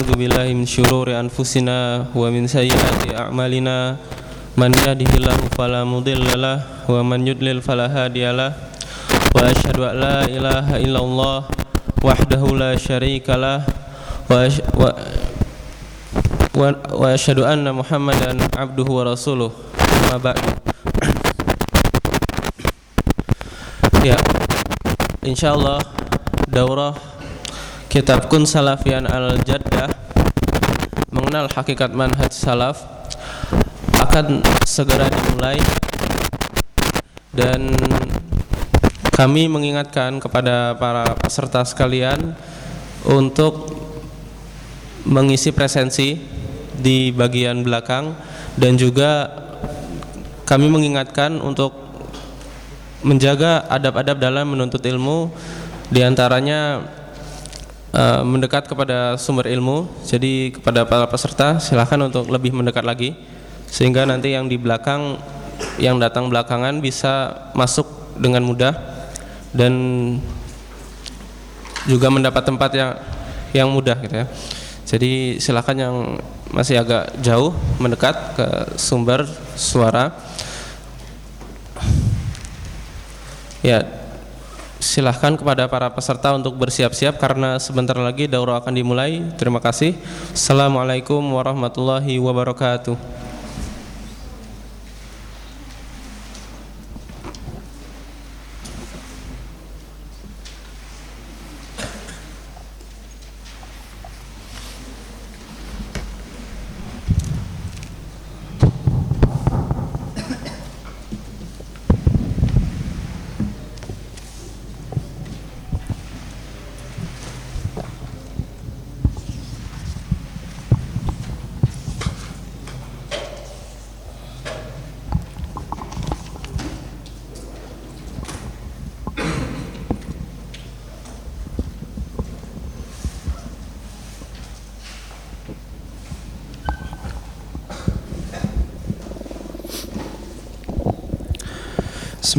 ونعوذ بالله من شرور أنفسنا ومن سيئات أعمالنا من يهده الله فلا مضل له ومن يضلل فلا هادي له وأشهد أن لا إله إلا الله وحده لا شريك له وأش... و... و... وأشهد أن محمدا عبده ورسوله ما بعد ya insyaallah daurah kitab Kun Salafian Al-Jaddah mengenal hakikat manhaj salaf akan segera dimulai. Dan kami mengingatkan kepada para peserta sekalian untuk mengisi presensi di bagian belakang. Dan juga kami mengingatkan untuk menjaga adab-adab dalam menuntut ilmu di antaranya uh, mendekat kepada sumber ilmu. Jadi kepada para peserta silahkan untuk lebih mendekat lagi. Sehingga nanti yang di belakang yang datang belakangan bisa masuk dengan mudah. Dan juga mendapat tempat yang yang mudah gitu ya. Jadi silahkan yang masih agak jauh mendekat ke sumber suara. Ya, silahkan kepada para peserta untuk bersiap-siap karena sebentar lagi daurah akan dimulai. Terima kasih. Assalamualaikum warahmatullahi wabarakatuh.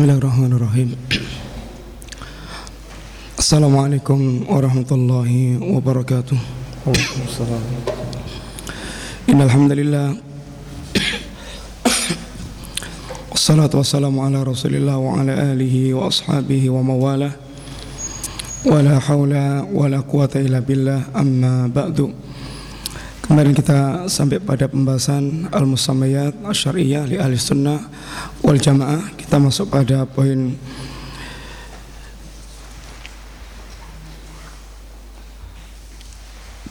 Bismillahirrahmanirrahim. Assalamualaikum warahmatullahi wabarakatuh. Innalhamdulillah Wassalatu wassalamu ala rasulillah wa ala alihi wa ashabihi wa mawala Wa la hawla wa la quwata illa billah. Amma ba'du Kemarin kita sampai pada pembahasan Al-Musammayat Asyariyah li ahli sunnah wal jamaah Kita masuk pada poin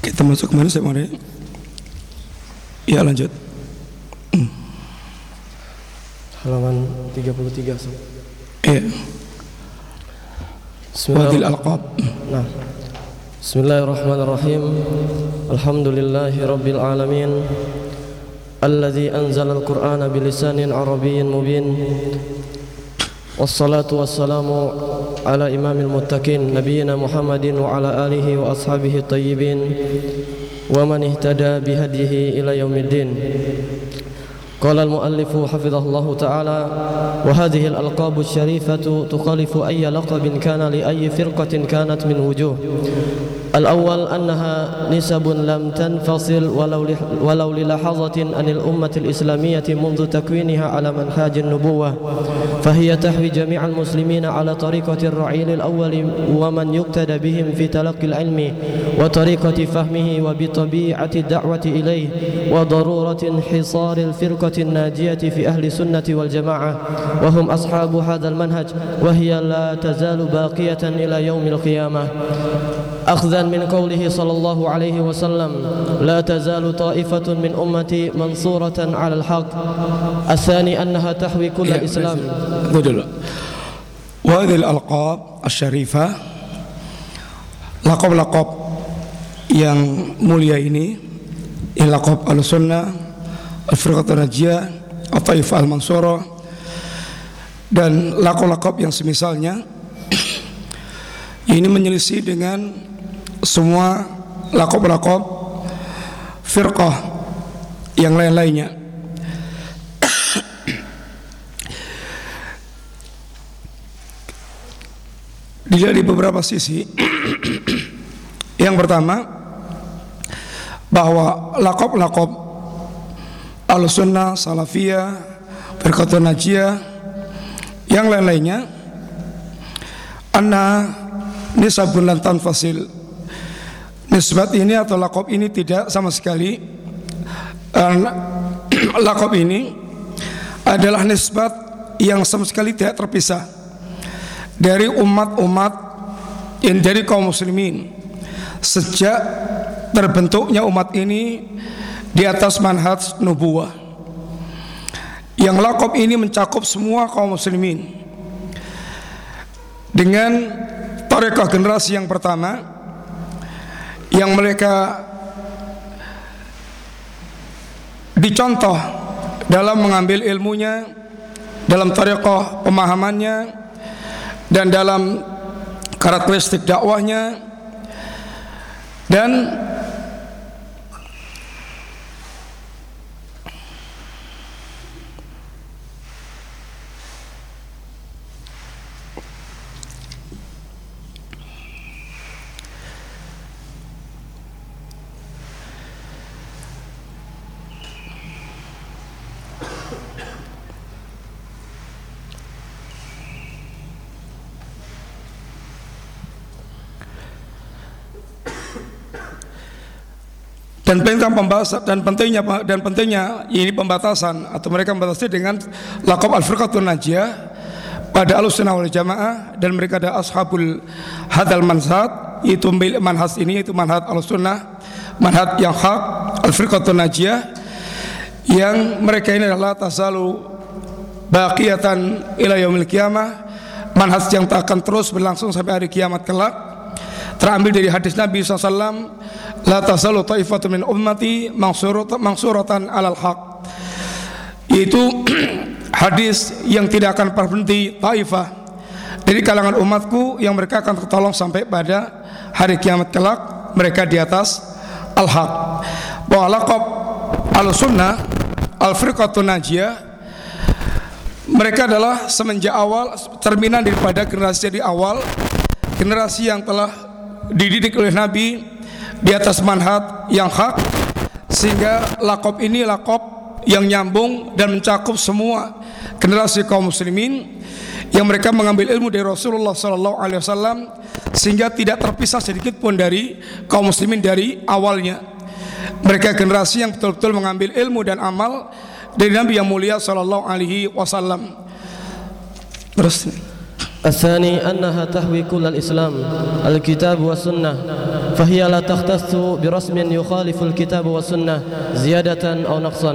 Kita masuk ke mana saya Mari? Ya lanjut halaman 33 Sob. Iya Wadil. Alqab Nah. Bismillahirrahmanirrahim. Alhamdulillahi rabbil alamin. الذي أنزل القرآن بلسان عربي مبين والصلاة والسلام على إمام المتقين نبينا محمد وعلى آله وأصحابه الطيبين ومن اهتدى بهديه إلى يوم الدين قال المؤلف حفظه الله تعالى وهذه الألقاب الشريفة تخالف أي لقب كان لأي فرقة كانت من وجوه. الأول أنها نسب لم تنفصل ولو ولو للحظة عن الأمة الإسلامية منذ تكوينها على منهاج النبوة فهي تحوي جميع المسلمين على طريقة الرعيل الأول ومن يقتدى بهم في تلقي العلم وطريقة فهمه وبطبيعة الدعوة إليه وضرورة انحصار الفرقة الناجية في أهل السنة والجماعة وهم أصحاب هذا المنهج وهي لا تزال باقية إلى يوم القيامة. أخذا من قوله صلى الله عليه وسلم لا تزال طائفة من أمتي منصورة على الحق الثاني أنها تحوي كل Ya, الإسلام Tunggu dulu. Wadil alqab asyarifah Lakob-lakob yang mulia ini Ini lakob al-sunnah Al-firqatul najiyah Al-taifah al-mansurah Dan lakob-lakob yang semisalnya Ini menyelisih dengan semua lakob-lakob Firqah Yang lain-lainnya dilihat di beberapa sisi. Yang pertama, bahwa lakob-lakob al-sunnah, salafiyah, firqatun najiyah, yang lain-lainnya anna nisabun lan tanfasil nisbat ini atau lakob ini tidak sama sekali. Uh, lakob ini adalah nisbat yang sama sekali tidak terpisah dari umat-umat yang dari kaum muslimin. Sejak terbentuknya umat ini di atas manhaj nubuah yang lakob ini mencakup semua kaum muslimin. Dengan tarekah generasi yang pertama yang mereka dicontoh dalam mengambil ilmunya dalam tarekah pemahamannya dan dalam karakteristik dakwahnya dan dan pembahasan dan pentingnya dan pentingnya ini pembatasan atau mereka membatasi dengan lakop al firqatun najiyah pada alusunah wal jamaah dan mereka ada ashabul hadal manhaj itu manhaj ini itu manhaj alusunah manhaj yang hak al firqatun najiyah yang mereka ini adalah tasalu baqiyatan ila yaumil qiyamah manhaj yang tak akan terus berlangsung sampai hari kiamat kelak terambil dari hadis Nabi SAW la tasalu taifatu min ummati mangsuratan alal haq. Itu hadis yang tidak akan berhenti taifah. Dari kalangan umatku yang mereka akan tertolong sampai pada hari kiamat kelak mereka di atas al haq bahwa laqab al sunnah al firqatun najiyah. Mereka adalah semenjak awal cerminan daripada generasi di awal generasi yang telah dididik oleh Nabi di atas manhat yang hak sehingga lakop ini lakop yang nyambung dan mencakup semua generasi kaum muslimin yang mereka mengambil ilmu dari Rasulullah sallallahu alaihi wasallam sehingga tidak terpisah sedikit pun dari kaum muslimin dari awalnya. Mereka generasi yang betul-betul mengambil ilmu dan amal dari Nabi yang mulia sallallahu alaihi wasallam. Terus الثاني أنها تهوي كل الإسلام الكتاب والسنة فهي لا تختص برسم يخالف الكتاب والسنة زيادة أو نقصا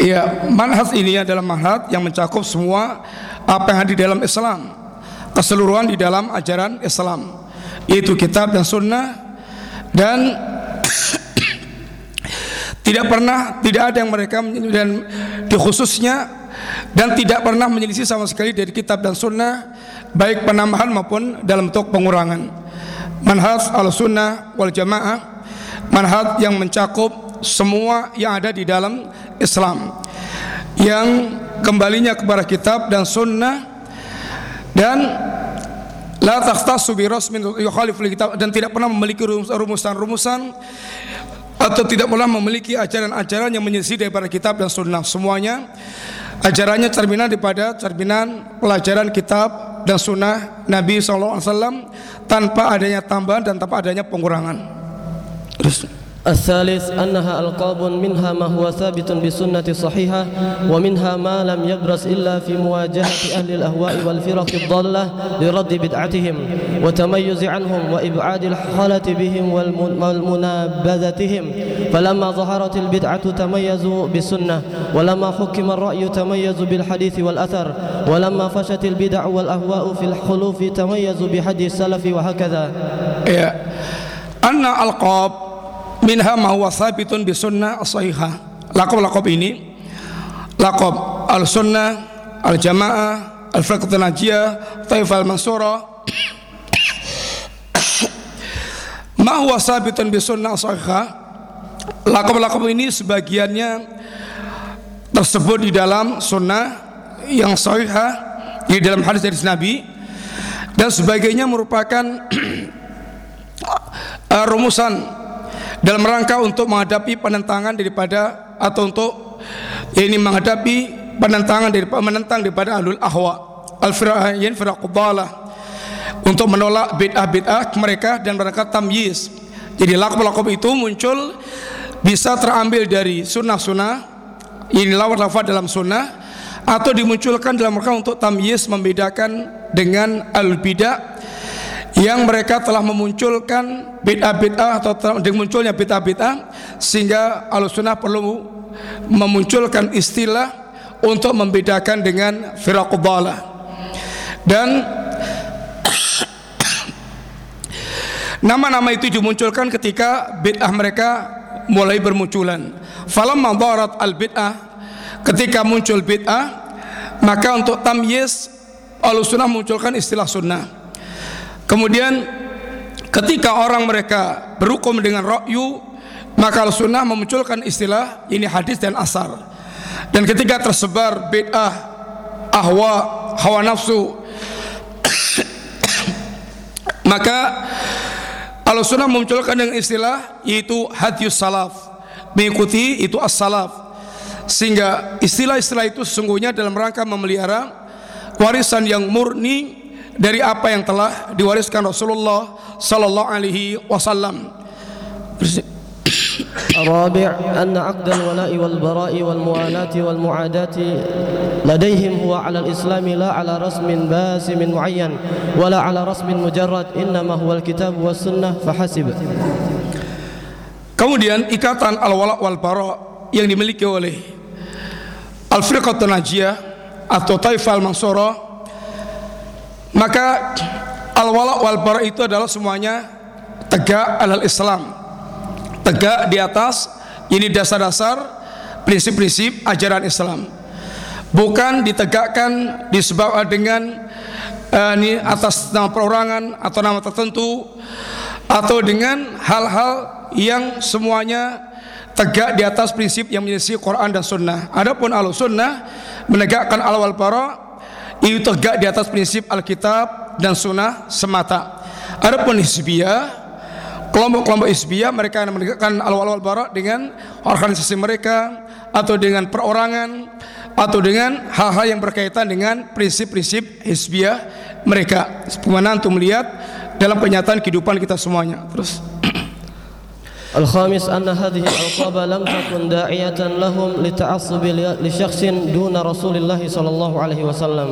Ya, manhaj ini adalah manhaj yang mencakup semua apa yang ada di dalam Islam, keseluruhan di dalam ajaran Islam, yaitu kitab dan sunnah dan tidak pernah tidak ada yang mereka dan di khususnya dan tidak pernah menyelisih sama sekali dari kitab dan sunnah baik penambahan maupun dalam bentuk pengurangan. Manhaj al-sunnah wal jamaah manhaj yang mencakup semua yang ada di dalam Islam. Yang kembalinya kepada kitab dan sunnah dan la takhtassu bi rasmin kitab dan tidak pernah memiliki rumusan-rumusan atau tidak pernah memiliki ajaran-ajaran yang menyelisih daripada kitab dan sunnah. Semuanya ajarannya cerminan daripada cerminan pelajaran kitab dan sunnah Nabi SAW tanpa adanya tambahan dan tanpa adanya pengurangan. Terus. الثالث أنها ألقاب منها ما هو ثابت بسنة صحيحة ومنها ما لم يبرز إلا في مواجهة أهل الأهواء والفرق الضالة لرد بدعتهم وتميز عنهم وإبعاد الحالة بهم والمنابذتهم. فلما ظهرت البدعة تميزوا بالسنة ولما حكم الرأي تميزوا بالحديث والأثر ولما فشت البدع والأهواء في الخلوف تميزوا بحديث السلف وهكذا. أن ألقاب minha ma huwa sabitun bi sunnah sahihah ini lakob al sunnah al jamaah al firqatul najiyah taif al mansura ma huwa sabitun bi sunnah ini sebagiannya tersebut di dalam sunnah yang sahihah di dalam hadis dari Nabi. Dan sebagainya merupakan uh, rumusan dalam rangka untuk menghadapi penentangan daripada atau untuk ini menghadapi penentangan dari menentang daripada ahlul ahwa firaquddalah untuk menolak bid'ah-bid'ah mereka dan mereka tamyiz. Jadi lakob-lakob itu muncul bisa terambil dari sunnah-sunnah ini lafaz dalam sunnah atau dimunculkan dalam rangka untuk tamyiz membedakan dengan al-bidah yang mereka telah memunculkan bid'ah-bid'ah atau dengan munculnya bid'ah-bid'ah sehingga al-sunnah perlu memunculkan istilah untuk membedakan dengan firaquddalah dan nama-nama itu dimunculkan ketika bid'ah mereka mulai bermunculan. Falamma darat al-bid'ah ketika muncul bid'ah maka untuk tamyiz al-sunnah munculkan istilah sunnah kemudian ketika orang mereka berhukum dengan ra'yu maka al-sunnah memunculkan istilah ini hadis dan asar. Dan ketika tersebar bid'ah ahwa hawa nafsu maka al-sunnah memunculkan dengan istilah yaitu hadis salaf. Mengikuti itu as-salaf. Sehingga istilah-istilah itu sesungguhnya dalam rangka memelihara warisan yang murni dari apa yang telah diwariskan Rasulullah sallallahu alaihi wasallam. الرابع أن عقد الولاء والبراء والموالاة والمعاداة لديهم هو على الإسلام لا على رسم باسم معين ولا على رسم مجرد إنما هو الكتاب والسنة فحسب Kemudian ikatan al-wala wal bara yang dimiliki oleh al-firqatun najiyah atau taifah al-mansura maka al-wala wal bara itu adalah semuanya tegak alal Islam tegak di atas ini dasar-dasar prinsip-prinsip ajaran Islam bukan ditegakkan disebabkan dengan uh, ini atas nama perorangan atau nama tertentu atau dengan hal-hal yang semuanya tegak di atas prinsip yang menyisi Quran dan Sunnah. Adapun al Sunnah menegakkan al wal para itu tegak di atas prinsip Alkitab dan Sunnah semata. Adapun Hizbiyah kelompok-kelompok Hizbiyah mereka yang menegakkan al wal bara dengan organisasi mereka atau dengan perorangan atau dengan hal-hal yang berkaitan dengan prinsip-prinsip Hizbiyah mereka. Sebagaimana untuk melihat dalam kenyataan kehidupan kita semuanya. Terus الخامس أن هذه الألقاب لم تكن داعية لهم لتعصب لشخص دون رسول الله صلى الله عليه وسلم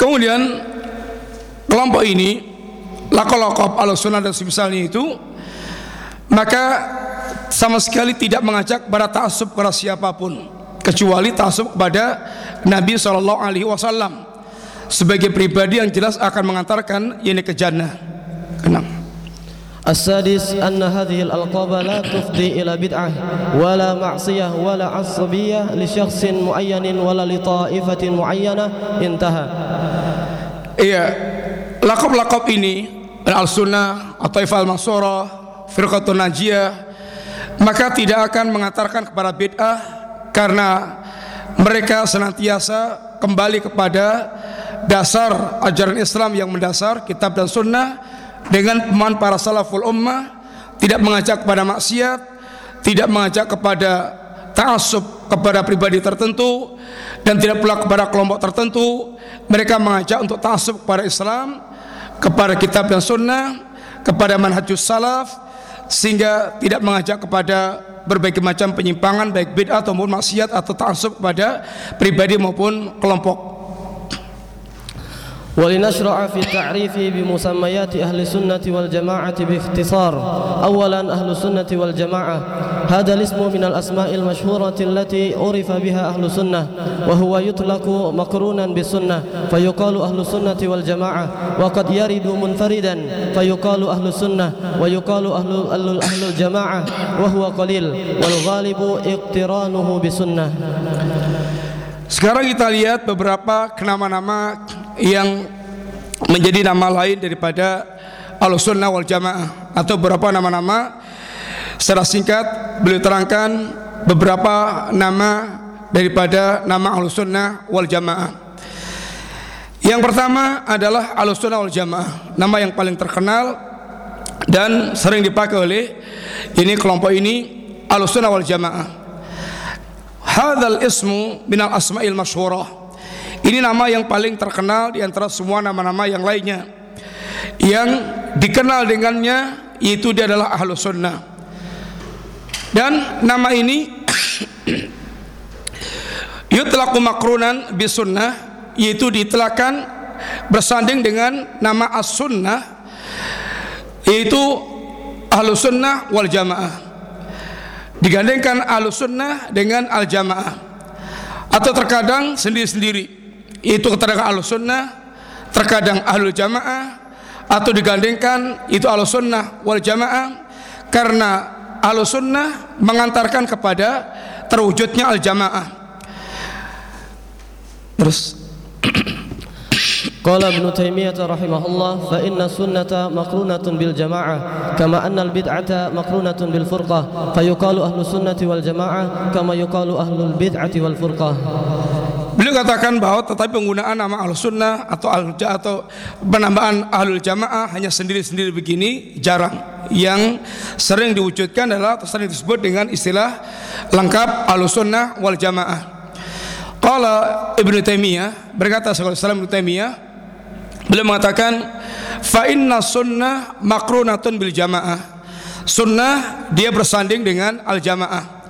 Kemudian kelompok ini lakob-lakob al-sunnah dan semisalnya itu maka sama sekali tidak mengajak pada ta'asub kepada siapapun kecuali ta'asub kepada Nabi sallallahu alaihi wasallam sebagai pribadi yang jelas akan mengantarkan ini ke jannah. Kenapa? السادس أن هذه الألقاب لا تفضي إلى بدعة ولا معصية ولا عصبية لشخص معين ولا لطائفة معينة انتهى Iya, lakop-lakop ini Al-Sunnah, At-Taifah Al-Mansura, Firqatun Najiyah maka tidak akan mengantarkan kepada bid'ah karena mereka senantiasa kembali kepada dasar ajaran Islam yang mendasar kitab dan sunnah dengan pemahaman para salaful ummah tidak mengajak kepada maksiat tidak mengajak kepada ta'assub kepada pribadi tertentu dan tidak pula kepada kelompok tertentu mereka mengajak untuk ta'assub kepada Islam kepada kitab dan sunnah kepada manhajus salaf sehingga tidak mengajak kepada berbagai macam penyimpangan baik bid'ah ataupun maksiat atau ta'assub kepada pribadi maupun kelompok ولنشرع في التعريف بمسميات أهل السنة والجماعة باختصار أولا أهل السنة والجماعة هذا الاسم من الأسماء المشهورة التي عرف بها أهل السنة وهو يطلق مقرونا بالسنة فيقال أهل السنة والجماعة وقد يرد منفردا فيقال أهل السنة ويقال أهل, أهل الجماعة وهو قليل والغالب اقترانه بسنة Sekarang kita lihat beberapa nama-nama yang menjadi nama lain daripada Al-Sunnah wal Jamaah atau beberapa nama-nama secara singkat beliau terangkan beberapa nama daripada nama Al-Sunnah wal Jamaah. Yang pertama adalah Al-Sunnah wal Jamaah. Nama yang paling terkenal dan sering dipakai oleh ini kelompok ini Ahlussunnah wal Jamaah. Hadzal ismu minal asma'il masyhurah. Ini nama yang paling terkenal di antara semua nama-nama yang lainnya. Yang dikenal dengannya itu dia adalah Ahlus Sunnah. Dan nama ini yutlaqu makrunan bisunnah yaitu ditelakan bersanding dengan nama as-sunnah yaitu ahlus sunnah wal jamaah digandengkan ahlus sunnah dengan al jamaah atau terkadang sendiri-sendiri itu terkadang ahlus sunnah terkadang ahlul jamaah atau digandengkan itu ahlus sunnah wal jamaah karena ahlus sunnah mengantarkan kepada terwujudnya al jamaah terus قال ابن تيمية رحمه الله فإن السنة مقرونة بالجماعة كما أن البدعة مقرونة بالفرقة فيقال أهل السنة والجماعة كما يقال أهل البدعة والفرقة Beliau katakan bahwa tetapi penggunaan nama al sunnah atau al atau penambahan ahlul jamaah hanya sendiri-sendiri begini jarang. Yang sering diwujudkan adalah atau sering disebut dengan istilah lengkap al sunnah wal jamaah. Qala Ibnu Taimiyah berkata Syekhul Islam Ibnu Taimiyah beliau mengatakan fa inna sunnah makrunatun bil jamaah. Sunnah dia bersanding dengan al jamaah.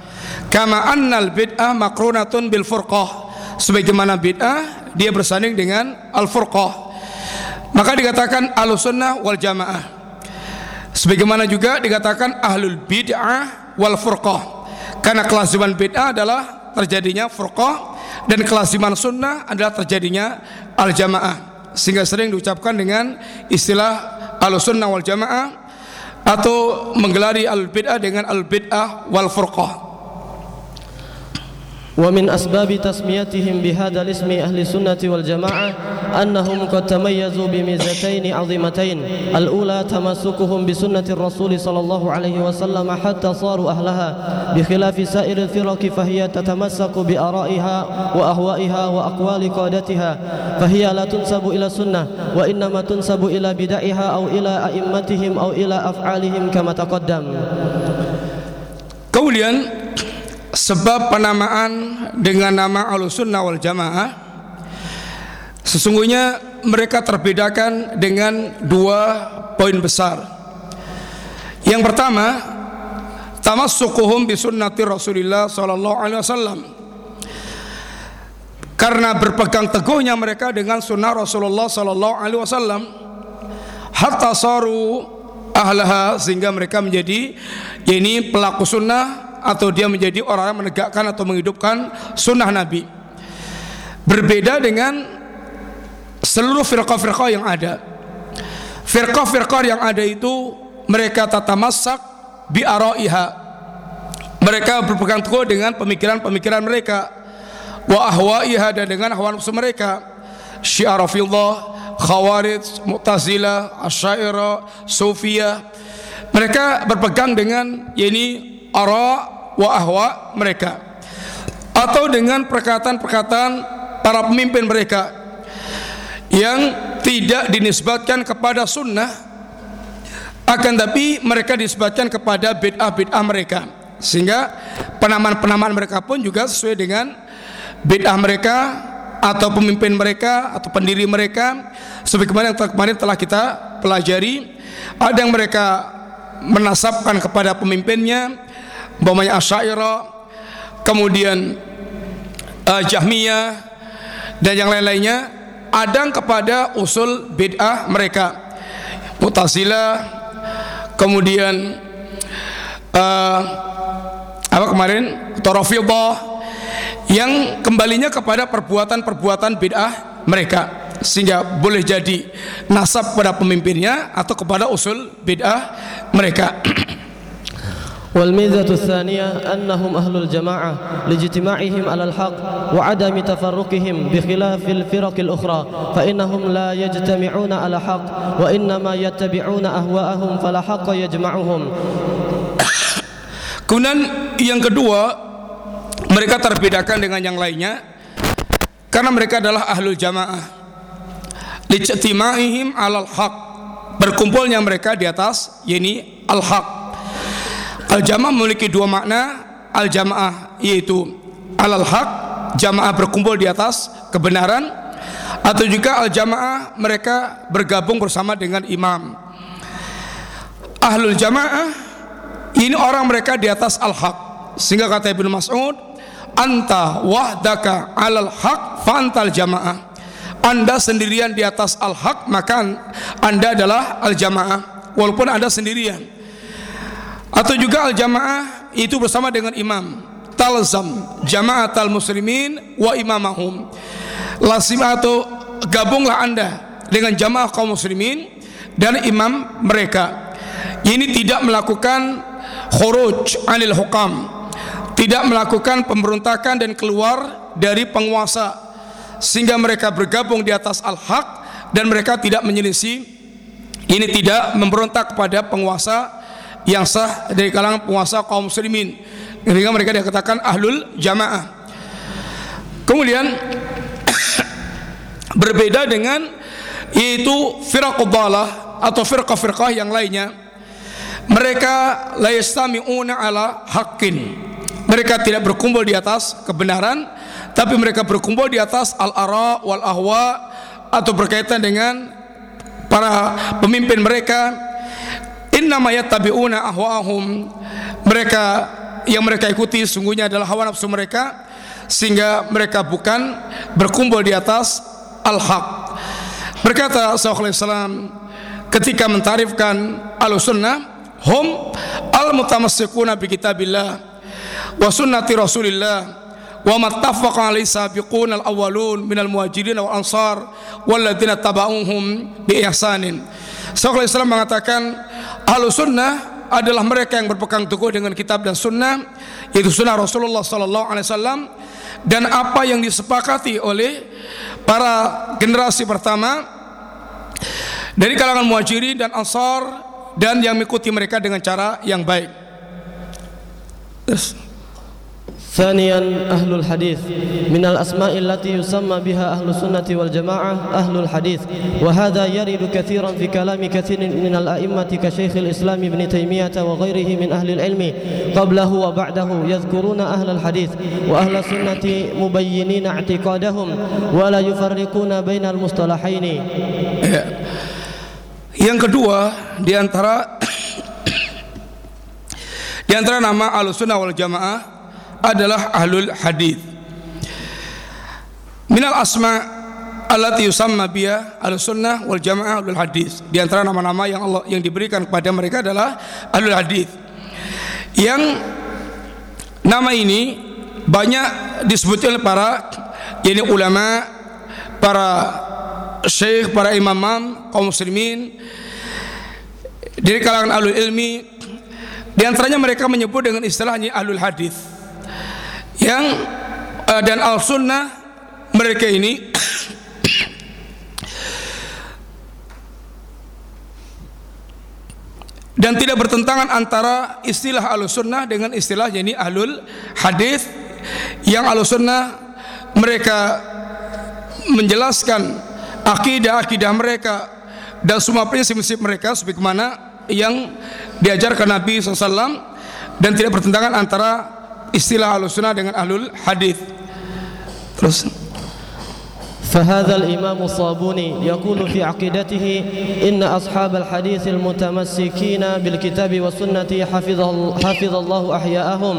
Kama annal bid'ah makrunatun bil furqah sebagaimana bid'ah dia bersanding dengan al-furqah. Maka dikatakan ahlus sunnah wal jamaah. Sebagaimana juga dikatakan ahlul bid'ah wal furqah. Karena kelaziman bid'ah adalah terjadinya furqah dan kelaziman sunnah adalah terjadinya al jamaah sehingga sering diucapkan dengan istilah ahlus sunnah wal jamaah atau menggelari al bid'ah dengan al bid'ah wal furqah ومن أسباب تسميتهم بهذا الاسم أهل السنة والجماعة أنهم قد تميزوا بميزتين عظيمتين. الأولى تمسكهم بسنة الرسول صلى الله عليه وسلم حتى صاروا أهلها. بخلاف سائر الفرق فهي تتمسك بآرائها وأهوائها وأقوال قادتها. فهي لا تنسب إلى السنة وإنما تنسب إلى بدعها أو إلى أئمتهم أو إلى أفعالهم كما تقدم. Kemudian sebab penamaan dengan nama Ahlussunnah wal Jamaah sesungguhnya mereka terbedakan dengan dua poin besar. Yang pertama, tamassukuhum bi sunnati Rasulillah sallallahu alaihi wasallam. Karena berpegang teguhnya mereka dengan sunnah Rasulullah sallallahu alaihi wasallam hatta saru ahlaha sehingga mereka menjadi ya ini pelaku sunnah atau dia menjadi orang yang menegakkan atau menghidupkan sunnah Nabi. Berbeda dengan seluruh firqah-firqah yang ada. Firqah-firqah yang ada itu mereka tata masak bi araiha. Mereka berpegang teguh dengan pemikiran-pemikiran mereka. Wa ahwaiha dan dengan hawa nafsu mereka. Syiar rafidhah Khawarij, Mu'tazilah, Asy'ariyah, Sufiyah. Mereka berpegang dengan yakni ara wa ahwa mereka. Atau dengan perkataan-perkataan para pemimpin mereka yang tidak dinisbatkan kepada sunnah akan tapi mereka disebutkan kepada bid'ah-bid'ah mereka. Sehingga penamaan-penamaan mereka pun juga sesuai dengan bid'ah mereka atau pemimpin mereka atau pendiri mereka. Sebagaimana yang kemarin telah kita pelajari ada yang mereka menasabkan kepada pemimpinnya umpamanya Asy'ariyah kemudian uh, Jahmiyah dan yang lain-lainnya ada kepada usul bid'ah mereka. Mu'tazilah kemudian uh, apa kemarin? Tarafidah yang kembalinya kepada perbuatan-perbuatan bid'ah mereka. Sehingga boleh jadi nasab pada pemimpinnya atau kepada usul bid'ah mereka والميزة الثانية أنهم أهل الجماعة لاجتماعهم على الحق وعدم تفرقهم بخلاف الفرق الأخرى فإنهم لا يجتمعون على حق وإنما يتبعون أهواءهم فلا حق يجمعهم kemudian yang kedua mereka terbedakan dengan yang lainnya karena mereka adalah ahlul jamaah lijtimaihim alal haq berkumpulnya mereka di atas yakni al-haq. Al-jamaah memiliki dua makna. Al-jamaah yaitu alal haq, jamaah berkumpul di atas kebenaran atau juga al-jamaah mereka bergabung bersama dengan imam. Ahlul jamaah ini orang mereka di atas al-haq. Sehingga kata Ibnu Mas'ud, anta wahdaka alal haq fantal jamaah. Anda sendirian di atas al-haq maka Anda adalah al-jamaah walaupun Anda sendirian. Atau juga al-jamaah itu bersama dengan imam. Talzam jama'atal muslimin wa imamahum. Lazim atau gabunglah Anda dengan jamaah kaum muslimin dan imam mereka. Ini tidak melakukan khuruj anil hukam. Tidak melakukan pemberontakan dan keluar dari penguasa sehingga mereka bergabung di atas al-haq dan mereka tidak menyelisih ini tidak memberontak kepada penguasa yang sah dari kalangan penguasa kaum muslimin. Sehingga mereka dikatakan ahlul jamaah. Kemudian berbeda dengan yaitu firaquddalah atau firqah-firqah yang lainnya. Mereka la ala haqqin. Mereka tidak berkumpul di atas kebenaran tapi mereka berkumpul di atas al-ara wal ahwa atau berkaitan dengan para pemimpin mereka innama yattabi'una ahwa'ahum. Mereka yang mereka ikuti sungguhnya adalah hawa nafsu mereka sehingga mereka bukan berkumpul di atas al-haq. Berkata Islam ketika mentarifkan al-sunnah hum al-mutamassikuna bi kitabillah wa sunnati rasulillah wa mattafaqa alaihi sabiqun al-awwalun minal muhajirin wal ansar walladzina tabauhum bi ihsanin Syekhul Islam mengatakan ahlu sunnah adalah mereka yang berpegang teguh dengan kitab dan sunnah yaitu sunnah Rasulullah Sallallahu Alaihi Wasallam dan apa yang disepakati oleh para generasi pertama dari kalangan muhajirin dan ansar dan yang mengikuti mereka dengan cara yang baik. Yes. ثانيا أهل الحديث. من الأسماء التي يسمى بها أهل السنة والجماعة أهل الحديث. وهذا يرد كثيرا في كلام كثير من الأئمة كشيخ الإسلام ابن تيمية وغيره من أهل العلم. قبله وبعده يذكرون أهل الحديث وأهل السنة مبينين اعتقادهم ولا يفرقون بين المصطلحين. Yang kedua di antara di antara nama Ahlussunnah wal Jamaah adalah ahlul hadis. Minal asma allati yusamma biha ahlus sunnah wal jamaah ahlul hadis. Di antara nama-nama yang Allah yang diberikan kepada mereka adalah ahlul hadis. Yang nama ini banyak disebut oleh para yakni ulama, para syekh, para imam kaum muslimin dari kalangan ahlul ilmi di antaranya mereka menyebut dengan istilahnya ahlul hadis yang uh, dan al sunnah mereka ini dan tidak bertentangan antara istilah al sunnah dengan istilah jadi ahlul hadis. Yang al sunnah mereka menjelaskan akidah-akidah mereka dan semua prinsip-prinsip mereka sebagaimana yang diajarkan Nabi SAW dan tidak bertentangan antara istilah ahlu sunnah dengan ahlul hadith. Terus. فهذا الإمام الصابوني يقول في عقيدته إن أصحاب الحديث المتمسكين بالكتاب والسنة حفظ, حفظ الله أحياءهم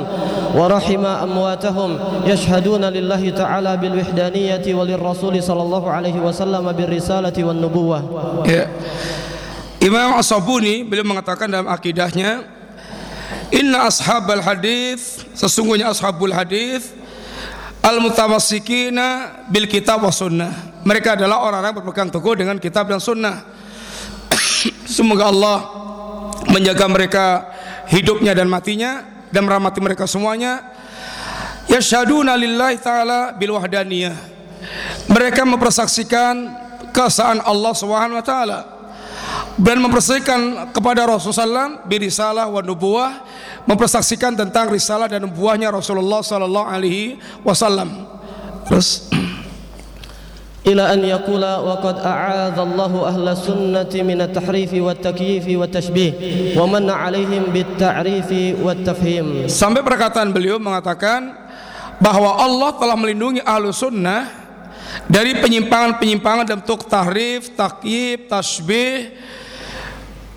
ورحم أمواتهم يشهدون لله تعالى بالوحدانية وللرسول صلى الله عليه وسلم بالرسالة والنبوة. Ya. Imam As-Sabuni beliau mengatakan dalam akidahnya Inna ashabal hadis sesungguhnya ashabul hadis al mutamassikina bil kitab was sunnah. Mereka adalah orang-orang berpegang teguh dengan kitab dan sunnah. Semoga Allah menjaga mereka hidupnya dan matinya dan merahmati mereka semuanya. Yashhaduna lillahi taala bil wahdaniyah. Mereka mempersaksikan keesaan Allah Subhanahu wa taala dan mempersaksikan kepada Rasulullah SAW birisalah wa nubuwah mempersaksikan tentang risalah dan buahnya Rasulullah sallallahu alaihi wasallam. Terus ila an yaqula wa qad a'adha Allahu ahla sunnati min at-tahrif wa at-takyif wa tashbih wa manna 'alaihim bit-ta'rif wa tafhim. Sampai perkataan beliau mengatakan bahwa Allah telah melindungi ahlu sunnah dari penyimpangan-penyimpangan dalam tuk tahrif, takyib, tasbih,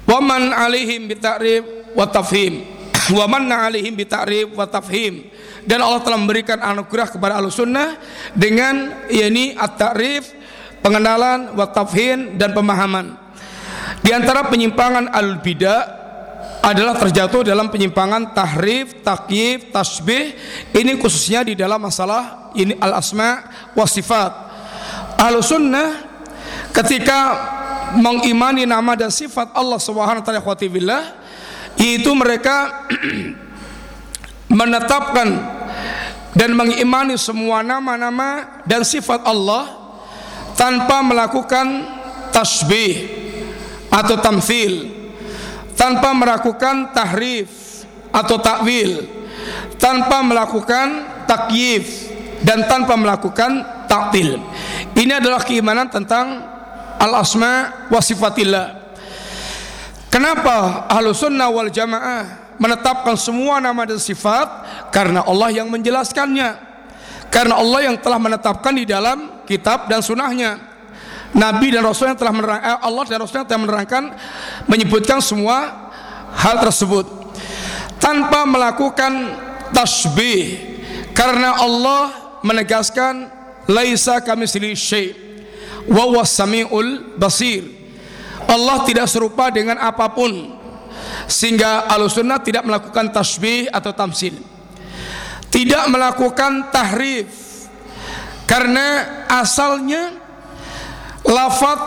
waman alihim bitakrif wa tafhim Alaihim wa tafhim. Dan Allah telah memberikan anugerah kepada ahlu sunnah dengan yakni at-ta'rif, pengenalan, wa tafhim dan pemahaman. Di antara penyimpangan al-bidah adalah terjatuh dalam penyimpangan tahrif, takyif, tasbih ini khususnya di dalam masalah ini al-asma wa sifat ahlu sunnah ketika mengimani nama dan sifat Allah subhanahu wa ta'ala khawatibillah itu mereka menetapkan dan mengimani semua nama-nama dan sifat Allah tanpa melakukan tasbih atau tamthil tanpa melakukan tahrif atau takwil tanpa melakukan takyif dan tanpa melakukan taktil ini adalah keimanan tentang al-asma wa sifatillah kenapa ahlu sunnah wal jamaah menetapkan semua nama dan sifat? Karena Allah yang menjelaskannya. Karena Allah yang telah menetapkan di dalam kitab dan sunnahnya. Nabi dan Rasul yang telah menerang, eh, Allah dan Rasul yang telah menerangkan menyebutkan semua hal tersebut. Tanpa melakukan tasbih. Karena Allah menegaskan laisa kamisli syai. Wa huwas samiul basir Allah tidak serupa dengan apa pun sehingga Ahlussunnah tidak melakukan tasbih atau tamsil. Tidak melakukan tahrif karena asalnya lafaz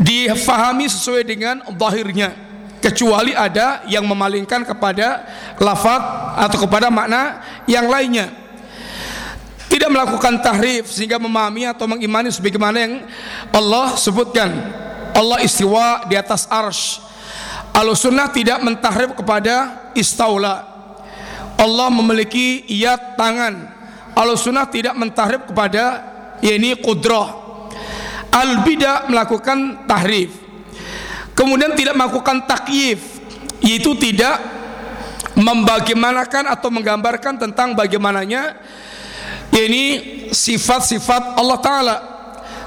difahami sesuai dengan zahirnya kecuali ada yang memalingkan kepada lafaz atau kepada makna yang lainnya. Tidak melakukan tahrif sehingga memahami atau mengimani sebagaimana yang Allah sebutkan Allah istiwa di atas arsh. Al-Sunnah tidak mentahrif kepada istaula. Allah memiliki iat tangan. Al-Sunnah tidak mentahrif kepada yakni kudrah Al-Bidah melakukan tahrif. Kemudian tidak melakukan takyif Yaitu tidak Membagaimanakan atau menggambarkan tentang bagaimananya Ini sifat-sifat Allah Ta'ala.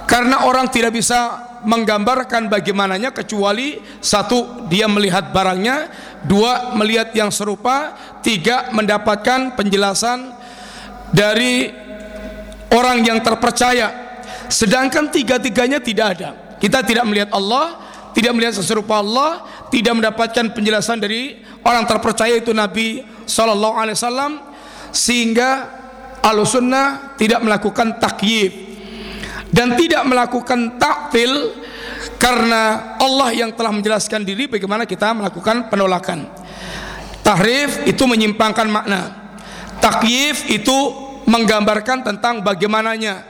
Karena orang tidak bisa menggambarkan bagaimananya Kecuali Satu, dia melihat barangnya Dua, melihat yang serupa Tiga, mendapatkan penjelasan Dari Orang yang terpercaya Sedangkan tiga-tiganya tidak ada. Kita tidak melihat Allah, tidak melihat seserupa Allah, tidak mendapatkan penjelasan dari orang terpercaya itu Nabi Wasallam, sehingga Ahlussunnah tidak melakukan takyif dan tidak melakukan taktil karena Allah yang telah menjelaskan diri bagaimana kita melakukan penolakan. Tahrif itu menyimpangkan makna. Takyif itu menggambarkan tentang bagaimananya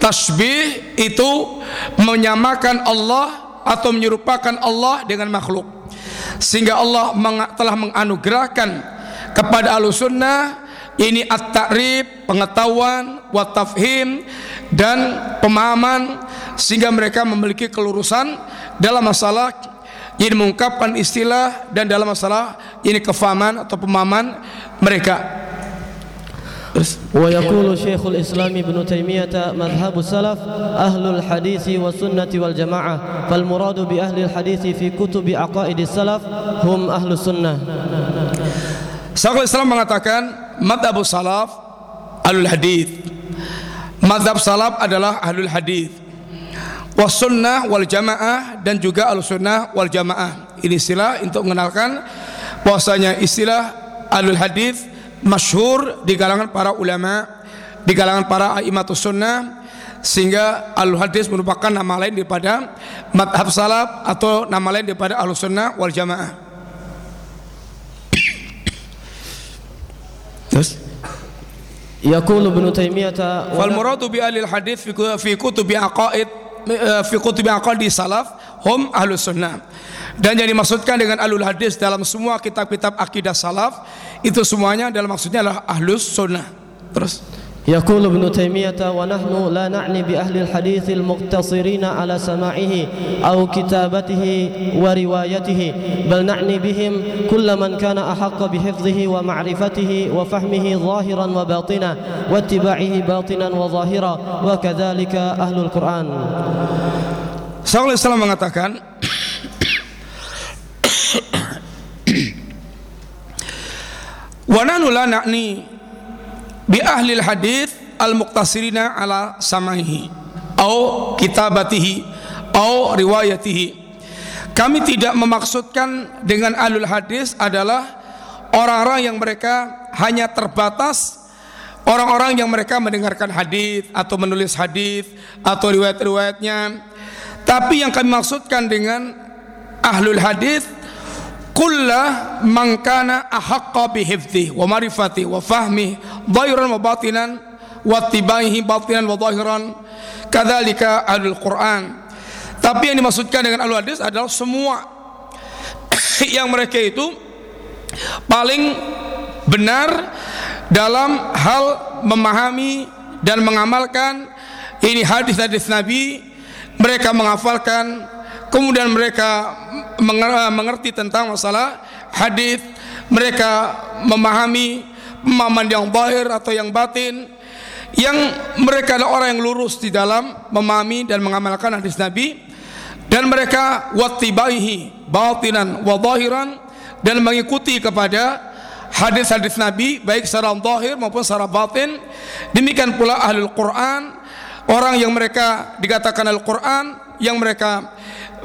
tasbih itu menyamakan Allah atau menyerupakan Allah dengan makhluk sehingga Allah telah menganugerahkan kepada sunnah ini at-ta'rif pengetahuan wa tafhim dan pemahaman sehingga mereka memiliki kelurusan dalam masalah ini mengungkapkan istilah dan dalam masalah ini kefahaman atau pemahaman mereka ويقول شيخ الإسلام ابن تيمية مذهب السلف أهل الحديث والسنة والجماعة فالمراد بأهل الحديث في كتب عقائد السلف هم أهل السنة Syekhul Islam mengatakan madhab salaf alul hadith. Madhab salaf adalah ahlul hadith. Was sunnah wal jamaah dan juga al sunnah wal jamaah. Ini istilah untuk mengenalkan bahwasanya istilah alul hadith masyhur di kalangan para ulama, di kalangan para aimatus sunnah sehingga al hadis merupakan nama lain daripada madhab salaf atau nama lain daripada al sunnah wal jamaah. terus? Yaqulu ibnu taimiyah fal muradu bi ahli hadis fi fi kutubi aqaid eh, fi kutubi aqaidi salaf hum ahlus sunnah. Dan yang dimaksudkan dengan alul hadis dalam semua kitab-kitab akidah salaf itu semuanya dalam maksudnya adalah ahlus sunnah. Terus? يقول ابن تيمية ونحن لا نعني بأهل الحديث المقتصرين على سماعه أو كتابته وروايته بل نعني بهم كل من كان أحق بحفظه ومعرفته وفهمه ظاهرا وباطنا واتباعه باطنا وظاهرا وكذلك أهل القرآن. Sallallahu alaihi wasallam mengatakan Wa nahnu la na'ni bi ahli hadis al-muqtasirina ala samaihi au kitabatihi au riwayatihi. Kami tidak memaksudkan dengan ahlul hadis adalah orang-orang yang mereka hanya terbatas orang-orang yang mereka mendengarkan hadis atau menulis hadis atau riwayat-riwayatnya. Tapi yang kami maksudkan dengan ahlul hadis kullah man kana ahaqqa bi hifdhi wa marifati wa fahmi dhahiran wa batinan wa tibaihi batinan wa dhahiran. Kadzalika ahlul Quran. Tapi yang dimaksudkan dengan ahlul hadis adalah semua yang mereka itu paling benar dalam hal memahami dan mengamalkan ini hadis-hadis Nabi. Mereka menghafalkan kemudian mereka mengerti tentang masalah hadis mereka memahami pemahaman yang zahir atau yang batin. Yang mereka adalah orang yang lurus di dalam memahami dan mengamalkan hadis Nabi. Dan mereka wattibaihi batinan wa dan mengikuti kepada hadis-hadis Nabi baik secara zahir maupun secara batin. Demikian pula ahlul Quran. Orang yang mereka dikatakan Al-Quran yang mereka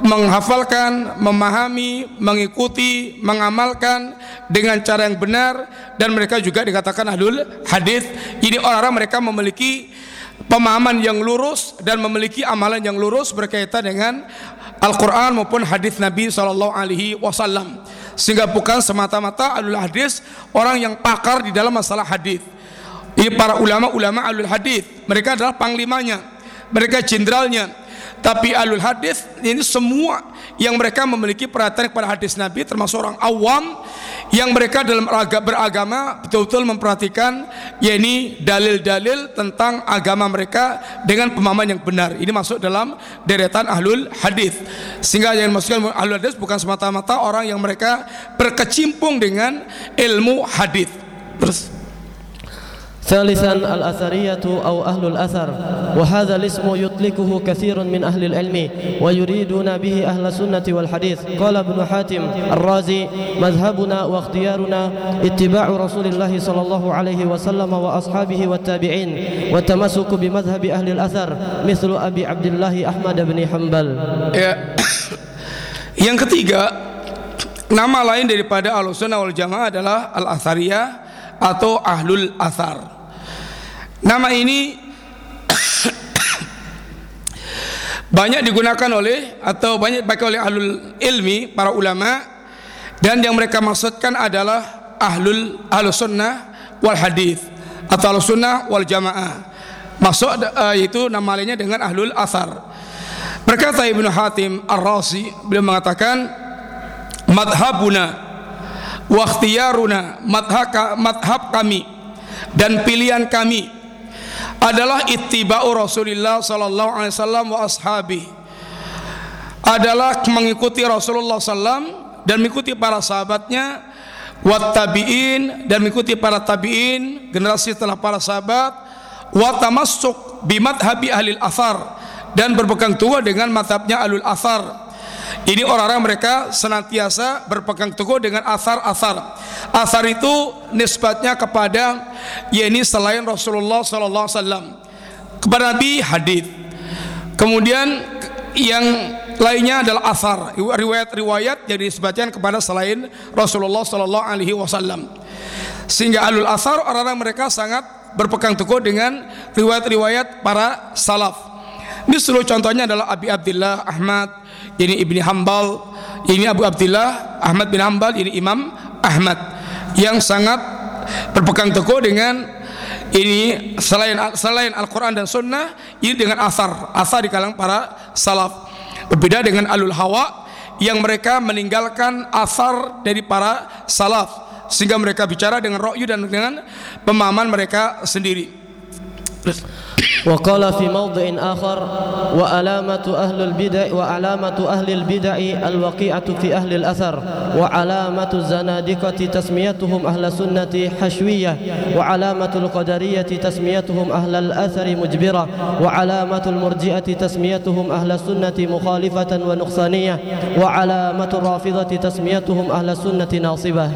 menghafalkan, memahami, mengikuti, mengamalkan dengan cara yang benar dan mereka juga dikatakan ahlul hadis. Ini orang-orang mereka memiliki pemahaman yang lurus dan memiliki amalan yang lurus berkaitan dengan Al-Quran maupun hadis Nabi Shallallahu Alaihi Wasallam. Sehingga bukan semata-mata ahlul hadis orang yang pakar di dalam masalah hadis. Ini para ulama-ulama alul hadis. Mereka adalah panglimanya. Mereka jenderalnya. Tapi alul hadis ini semua yang mereka memiliki perhatian kepada hadis Nabi termasuk orang awam yang mereka dalam beragama betul-betul memperhatikan yakni dalil-dalil tentang agama mereka dengan pemahaman yang benar. Ini masuk dalam deretan ahlul hadis. Sehingga yang dimaksudkan ahlul hadis bukan semata-mata orang yang mereka berkecimpung dengan ilmu hadis. Terus ثالثا الأثرية أو أهل الأثر وهذا الاسم يطلقه كثير من أهل العلم ويريدون به أهل السنة والحديث قال ابن حاتم الرازي مذهبنا واختيارنا اتباع رسول الله صلى الله عليه وسلم وأصحابه والتابعين والتمسك بمذهب أهل الأثر مثل أبي عبد الله أحمد بن حنبل Yang ketiga, nama lain daripada Ahlussunnah wal Jamaah adalah Al-Athariyah atau Ahlul Athar. Nama ini banyak digunakan oleh atau banyak dipakai oleh ahlul ilmi para ulama dan yang mereka maksudkan adalah ahlul ahlus sunnah wal hadis atau ahlus sunnah wal jamaah masuk uh, itu nama lainnya dengan ahlul asar berkata Ibnu Hatim Ar-Razi beliau mengatakan madhabuna wa ikhtiyaruna madhab kami dan pilihan kami adalah ittiba'u Rasulullah sallallahu alaihi wasallam wa ashabi. Adalah mengikuti Rasulullah sallam dan mengikuti para sahabatnya wa tabi'in dan mengikuti para tabi'in generasi setelah para sahabat wa tamassuk bi madhhabi ahli al-athar dan berpegang teguh dengan madhabnya alul athar ini orang-orang mereka senantiasa berpegang teguh dengan asar-asar. Asar itu nisbatnya kepada yakni selain Rasulullah sallallahu alaihi wasallam. Kepada Nabi hadis. Kemudian yang lainnya adalah asar, riwayat-riwayat yang disebutkan kepada selain Rasulullah sallallahu alaihi wasallam. Sehingga alul asar orang-orang mereka sangat berpegang teguh dengan riwayat-riwayat para salaf. Ini seluruh contohnya adalah Abi Abdullah Ahmad ini Ibni Hambal ini Abu Abdullah Ahmad bin Hambal ini Imam Ahmad yang sangat berpegang teguh dengan ini selain selain Al-Quran dan Sunnah ini dengan asar asar di kalangan para salaf. Berbeda dengan alul hawa yang mereka meninggalkan asar dari para salaf sehingga mereka bicara dengan ro'yu dan dengan pemahaman mereka sendiri وقال في موضع آخر وعلامة أهل البدع وعلامة أهل البدع الوقيعة في أهل الأثر وعلامة الزنادقة تسميتهم أهل السنة حشوية وعلامة القدرية تسميتهم أهل الأثر مجبرة وعلامة المرجئة تسميتهم أهل السنة مخالفة ونقصانية وعلامة الرافضة تسميتهم أهل السنة ناصبة.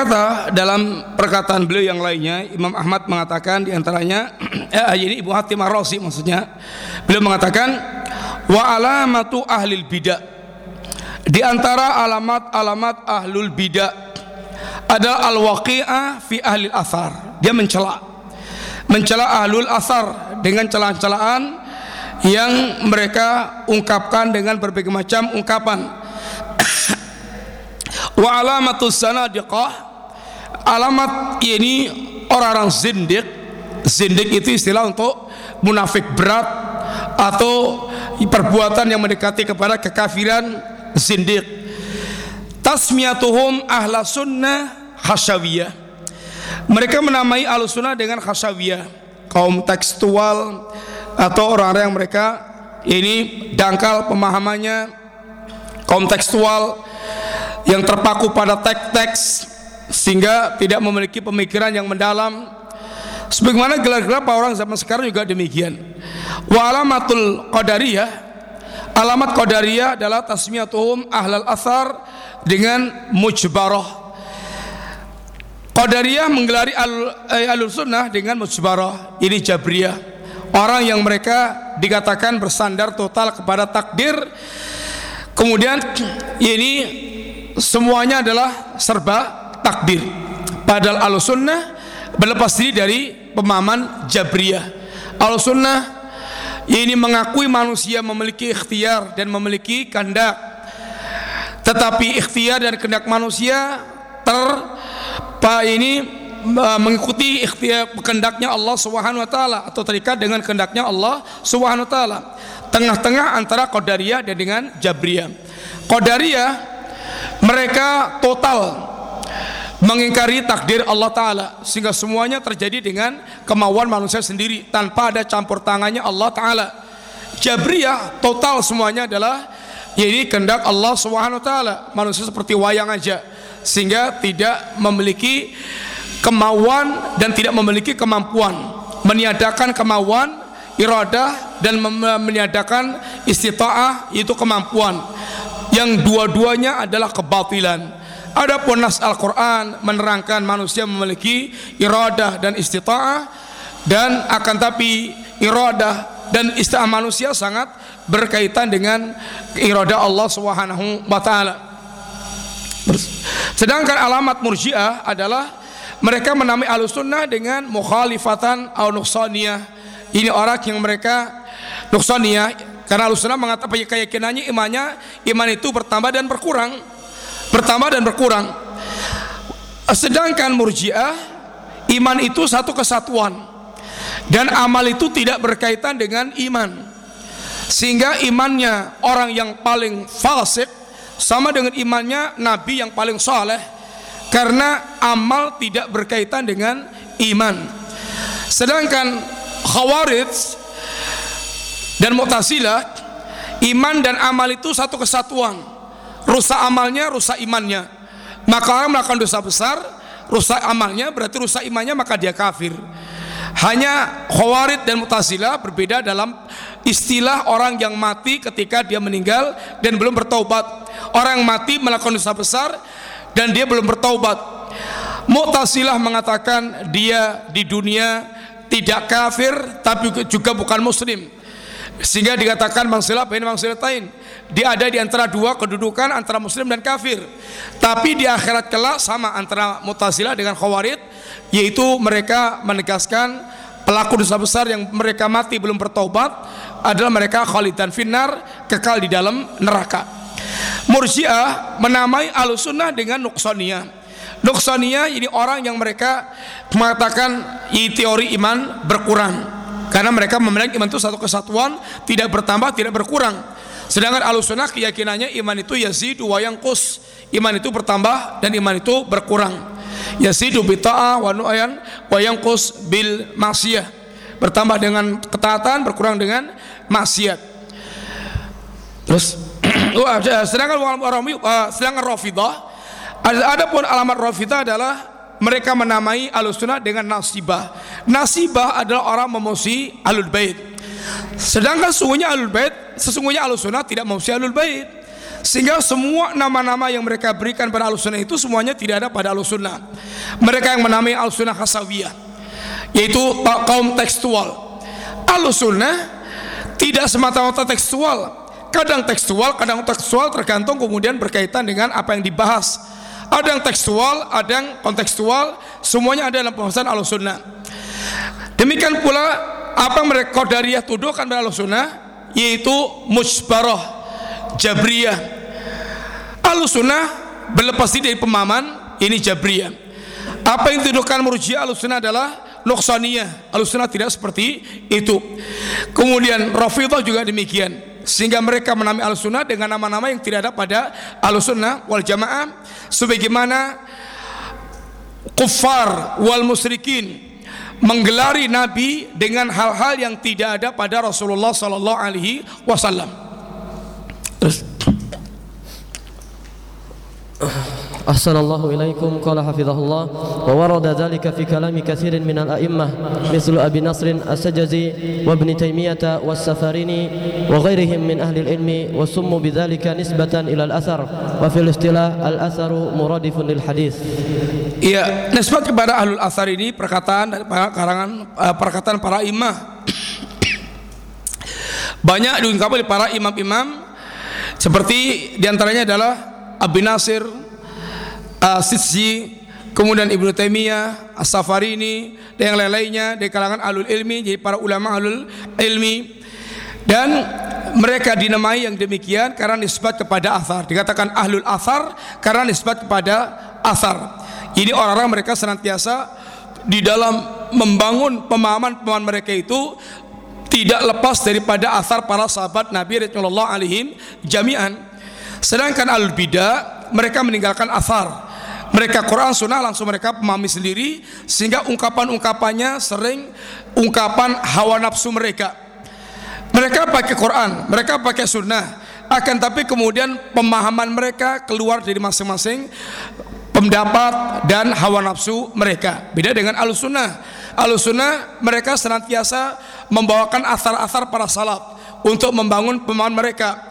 Berkata dalam perkataan beliau yang lainnya, Imam Ahmad mengatakan di antaranya, eh, ini Ibu Hatim Ar-Razi maksudnya, beliau mengatakan wa alamatu ahlil bidah. Di antara alamat-alamat ahlul bidah adalah al-waqi'ah fi ahli asar. Dia mencela. Mencela ahlul asar dengan celaan-celaan yang mereka ungkapkan dengan berbagai macam ungkapan wa alamatus sanadiqah alamat ini orang-orang zindik zindik itu istilah untuk munafik berat atau perbuatan yang mendekati kepada kekafiran zindik tasmiyatuhum ahla sunnah khasawiyah mereka menamai ahlu sunnah dengan khasawiyah kaum tekstual atau orang-orang yang mereka ini dangkal pemahamannya. Kaum tekstual yang terpaku pada teks-teks sehingga tidak memiliki pemikiran yang mendalam. Sebagaimana gelar-gelar para orang zaman sekarang juga demikian. Wa alamatul qadariyah alamat qadariyah adalah tasmiyatuhum ahlal athar dengan mujbarah Qadariyah menggelari al, alul sunnah dengan mujbarah ini jabriyah. Orang yang mereka dikatakan bersandar total kepada takdir kemudian ini semuanya adalah serba takdir. Padahal al-sunnah berlepas diri dari pemahaman Jabriyah. Al-sunnah ini mengakui manusia memiliki ikhtiar dan memiliki kehendak. Tetapi ikhtiar dan kehendak manusia ter ini mengikuti ikhtiar kehendaknya Allah Subhanahu wa taala atau terikat dengan kehendaknya Allah Subhanahu wa taala. Tengah-tengah antara Qadariyah dan dengan Jabriyah. Qadariyah mereka total mengingkari takdir Allah Ta'ala sehingga semuanya terjadi dengan kemauan manusia sendiri tanpa ada campur tangannya Allah Ta'ala. Jabriyah total semuanya adalah ini kehendak Allah Subhanahu Taala. Manusia seperti wayang aja sehingga tidak memiliki kemauan dan tidak memiliki kemampuan. Meniadakan kemauan iradah dan meniadakan istita'ah itu kemampuan. Yang dua-duanya adalah kebatilan. Adapun nas Al-Qur'an menerangkan manusia memiliki iradah dan istita'ah dan akan tapi iradah dan istita'ah manusia sangat berkaitan dengan iradah Allah Subhanahu wa taala. Sedangkan alamat murjiah adalah mereka menamai alusunnah dengan mukhalifatan au nuqsaniyah. Ini orang yang mereka nuqsaniyah karena Ahlussunnah mengatakan keyakinannya imannya iman itu bertambah dan berkurang. Bertambah dan berkurang. Sedangkan Murji'ah iman itu satu kesatuan. Dan amal itu tidak berkaitan dengan iman. Sehingga imannya orang yang paling fasik sama dengan imannya nabi yang paling soleh karena amal tidak berkaitan dengan iman. Sedangkan Khawarij dan Mu'tazilah iman dan amal itu satu kesatuan. Rusak amalnya, rusak imannya. Maka orang melakukan dosa besar, rusak amalnya berarti rusak imannya maka dia kafir. Hanya Khawarid dan Mu'tazilah berbeda dalam istilah orang yang mati ketika dia meninggal dan belum bertaubat. Orang yang mati melakukan dosa besar dan dia belum bertaubat. Mu'tazilah mengatakan dia di dunia tidak kafir tapi juga bukan muslim sehingga dikatakan mangsilah bain mangsilatain. Dia ada di antara dua kedudukan antara muslim dan kafir. Tapi di akhirat kelak sama antara Mu'tazilah dengan Khawarid yaitu mereka menegaskan pelaku dosa besar yang mereka mati belum bertobat adalah mereka khalidan finnar kekal di dalam neraka. Murji'ah menamai alusunnah dengan nuksoniyah. Nuksoniyah ini orang yang mereka mengatakan teori iman berkurang karena mereka memiliki iman itu satu kesatuan tidak bertambah tidak berkurang. Sedangkan alusunah keyakinannya iman itu yazidu wa kus iman itu bertambah dan iman itu berkurang. Yasidu bi ta'ah wa nu'yan wa yanqus bil maksiyah bertambah dengan ketaatan berkurang dengan maksiat terus wah, sedangkan uh, sedangkan ada pun alamat Rafidah adalah mereka menamai Ahlussunnah dengan nasibah. Nasibah adalah orang memusuhi Ahlul Bait. Sedangkan sesungguhnya Ahlul Bait, sesungguhnya Ahlussunnah tidak memusuhi Ahlul Bait. Sehingga semua nama-nama yang mereka berikan pada Ahlussunnah itu semuanya tidak ada pada Ahlussunnah. Mereka yang menamai Ahlussunnah Khasawiyah yaitu kaum tekstual. Ahlussunnah tidak semata-mata tekstual. Kadang tekstual, kadang tekstual tergantung kemudian berkaitan dengan apa yang dibahas ada yang tekstual, ada yang kontekstual, semuanya ada dalam pembahasan Ahlussunnah. Demikian pula apa mereka Qadariyah tuduhkan pada Ahlussunnah yaitu musbarah, jabriyah. Ahlussunnah berlepas diri dari pemahaman ini jabriyah. Apa yang dituduhkan Murji'ah Ahlussunnah adalah nuksaniyah. Ahlussunnah tidak seperti itu. Kemudian Rafidhah juga demikian sehingga mereka menamai al-sunnah dengan nama-nama yang tidak ada pada al-sunnah wal jamaah. Sebagaimana kufar wal musyrikin menggelari nabi dengan hal-hal yang tidak ada pada Rasulullah sallallahu alaihi wasallam. Terus أحسن الله إليكم قال حفظه الله وورد ذلك في كلام كثير من الأئمة مثل أبي نصر السجزي وابن تيمية والسفاريني وغيرهم من أهل العلم وسموا بذلك نسبة إلى الأثر وفي الاصطلاح الأثر مرادف للحديث Iya, nisbat kepada ahlul asar ini perkataan dari karangan uh, perkataan para imam. Banyak diungkapkan oleh para imam-imam seperti diantaranya adalah Abi Nasir, uh, kemudian Ibnu Taimiyah, As-Safarini dan yang lain-lainnya dari kalangan alul ilmi, jadi para ulama alul ilmi dan mereka dinamai yang demikian karena nisbat kepada asar. Dikatakan ahlul asar karena nisbat kepada asar. Ini orang-orang mereka senantiasa di dalam membangun pemahaman-pemahaman mereka itu tidak lepas daripada asar para sahabat Nabi Rasulullah alaihim jami'an. Sedangkan al bidah mereka meninggalkan asar mereka Quran Sunnah langsung mereka memahami sendiri sehingga ungkapan-ungkapannya sering ungkapan hawa nafsu mereka. Mereka pakai Quran, mereka pakai Sunnah, akan tapi kemudian pemahaman mereka keluar dari masing-masing pendapat dan hawa nafsu mereka. Beda dengan Ahlussunnah. Ahlussunnah mereka senantiasa membawakan asar-asar para salaf untuk membangun pemahaman mereka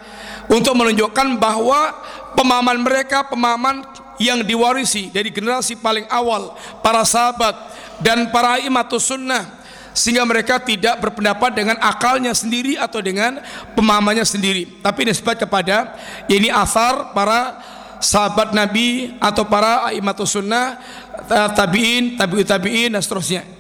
untuk menunjukkan bahwa pemahaman mereka pemahaman yang diwarisi dari generasi paling awal para sahabat dan para imatus sunnah sehingga mereka tidak berpendapat dengan akalnya sendiri atau dengan pemahamannya sendiri. Tapi nisbat kepada ini asar para sahabat Nabi atau para imatus sunnah tabiin tabiut tabiin dan seterusnya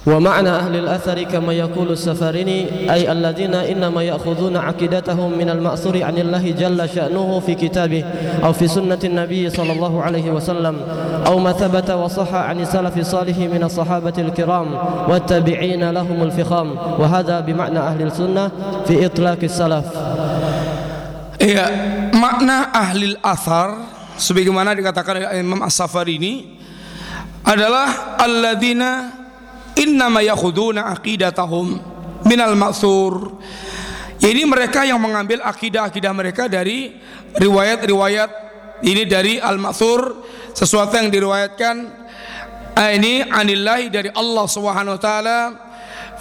ومعنى أهل الأثر كما يقول السفاريني أي الذين إنما يأخذون عقيدتهم من المأثور عن الله جل شأنه في كتابه أو في سنة النبي صلى الله عليه وسلم أو ما ثبت وصح عن السلف الصالح من الصحابة الكرام والتابعين لهم الفخام. وهذا بمعنى أهل السنة في إطلاق السلف. Iya, makna ahli athar sebagaimana dikatakan oleh Imam As-Safari ini adalah alladzina innama yakhuduna aqidatahum minal ma'thur. Ini mereka yang mengambil akidah-akidah mereka dari riwayat-riwayat ini dari al-ma'thur sesuatu yang diriwayatkan ini anillahi dari Allah Subhanahu wa taala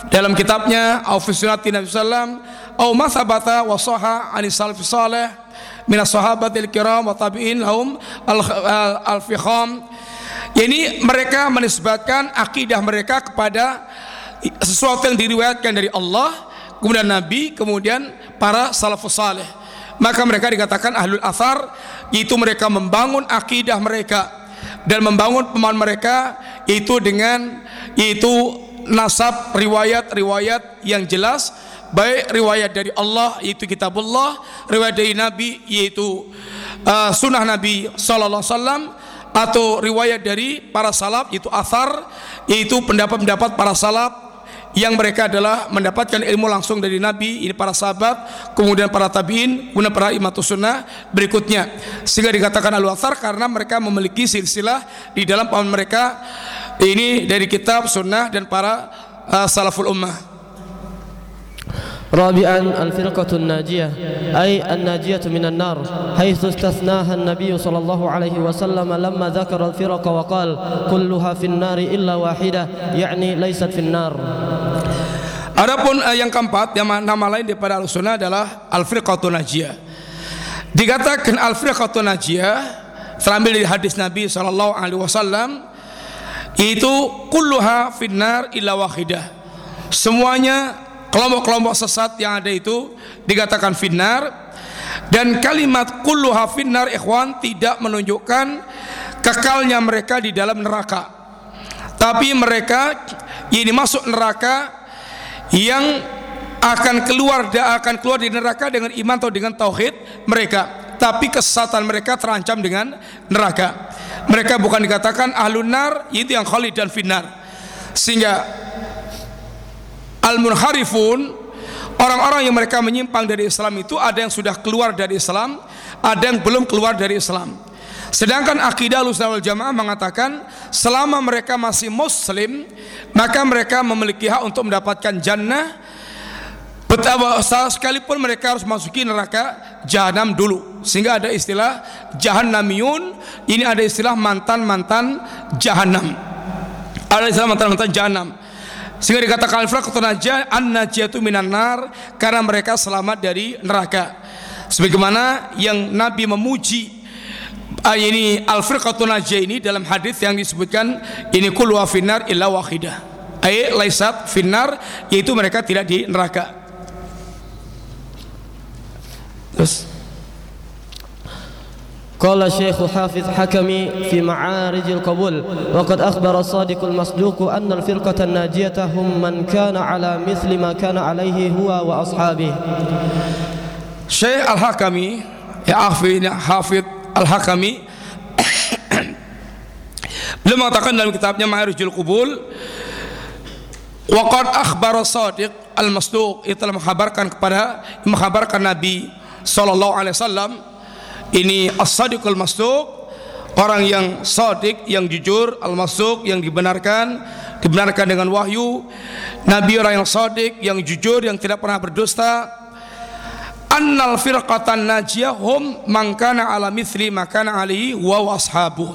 dalam kitabnya au fi sunnati Nabi sallam au ma thabata wa sahha anis salaf salih min as-sahabatil kiram wa tabi'in lahum al-fikham ini mereka menisbatkan akidah mereka kepada sesuatu yang diriwayatkan dari Allah, kemudian Nabi, kemudian para salafus saleh. Maka mereka dikatakan ahlul athar, yaitu mereka membangun akidah mereka dan membangun pemahaman mereka yaitu dengan yaitu nasab riwayat-riwayat yang jelas baik riwayat dari Allah yaitu kitabullah riwayat dari Nabi yaitu uh, sunnah Nabi sallallahu alaihi wasallam atau riwayat dari para salaf yaitu asar yaitu pendapat-pendapat para salaf yang mereka adalah mendapatkan ilmu langsung dari Nabi ini para sahabat kemudian para tabiin kemudian para imatus sunnah berikutnya. Sehingga dikatakan al karena mereka memiliki silsilah di dalam pahaman mereka ini dari kitab sunnah dan para uh, salaful ummah رابعا الفرقة الناجية أي الناجية من النار حيث استثناها النبي صلى الله عليه وسلم لما ذكر الفرق وقال كلها في النار إلا واحدة يعني ليست في النار Adapun uh, yang keempat yang nama lain daripada al-sunnah adalah al-firqatun najiyah. Dikatakan al-firqatun najiyah terambil dari hadis Nabi sallallahu alaihi wasallam itu kulluha finnar illa wahidah. Semuanya kelompok-kelompok sesat yang ada itu dikatakan finnar. Dan kalimat kulluha finnar ikhwan tidak menunjukkan kekalnya mereka di dalam neraka. Tapi mereka ini masuk neraka yang akan keluar akan keluar di neraka dengan iman atau dengan tauhid mereka. Tapi kesesatan mereka terancam dengan neraka. Mereka bukan dikatakan ahlun nar itu yang khalid dan finnar. Sehingga al munharifun orang-orang yang mereka menyimpang dari Islam itu ada yang sudah keluar dari Islam ada yang belum keluar dari Islam. Sedangkan akidah Ahlussunnah Jamaah mengatakan selama mereka masih muslim maka mereka memiliki hak untuk mendapatkan jannah. Betapa sekalipun mereka harus masuki neraka jahanam dulu. Sehingga ada istilah jahannamiyun ini ada istilah mantan-mantan jahanam ada istilah mantan-mantan jahanam sehingga dikatakan al-firqatun an-najiyatu minan nar karena mereka selamat dari neraka. Sebagaimana yang Nabi memuji ayat ini al firqatun najiyah ini dalam hadis yang disebutkan ini kul wa finnar illa wahidah. Ayat laisat finnar yaitu mereka tidak di neraka. Terus قال الشيخ حافظ حكمي في معارج القبول وقد أخبر الصادق المصدوق أن الفرقة الناجية هم من كان على مثل ما كان عليه هو وأصحابه. شيخ الحكمي يا أخي حافظ الحكمي لما mengatakan dalam kitabnya معارج القبول وقد أخبر الصادق المصدوق itu telah menghabarkan kepada menghabarkan صلى الله عليه وسلم ini As-Sadiqul Masduq orang yang sadiq yang jujur al-masduq yang dibenarkan dibenarkan dengan wahyu. Nabi orang yang sadiq yang jujur yang tidak pernah berdusta. Annal firqatan najiyah hum man kana ala mithli ma kana alihi wa washabu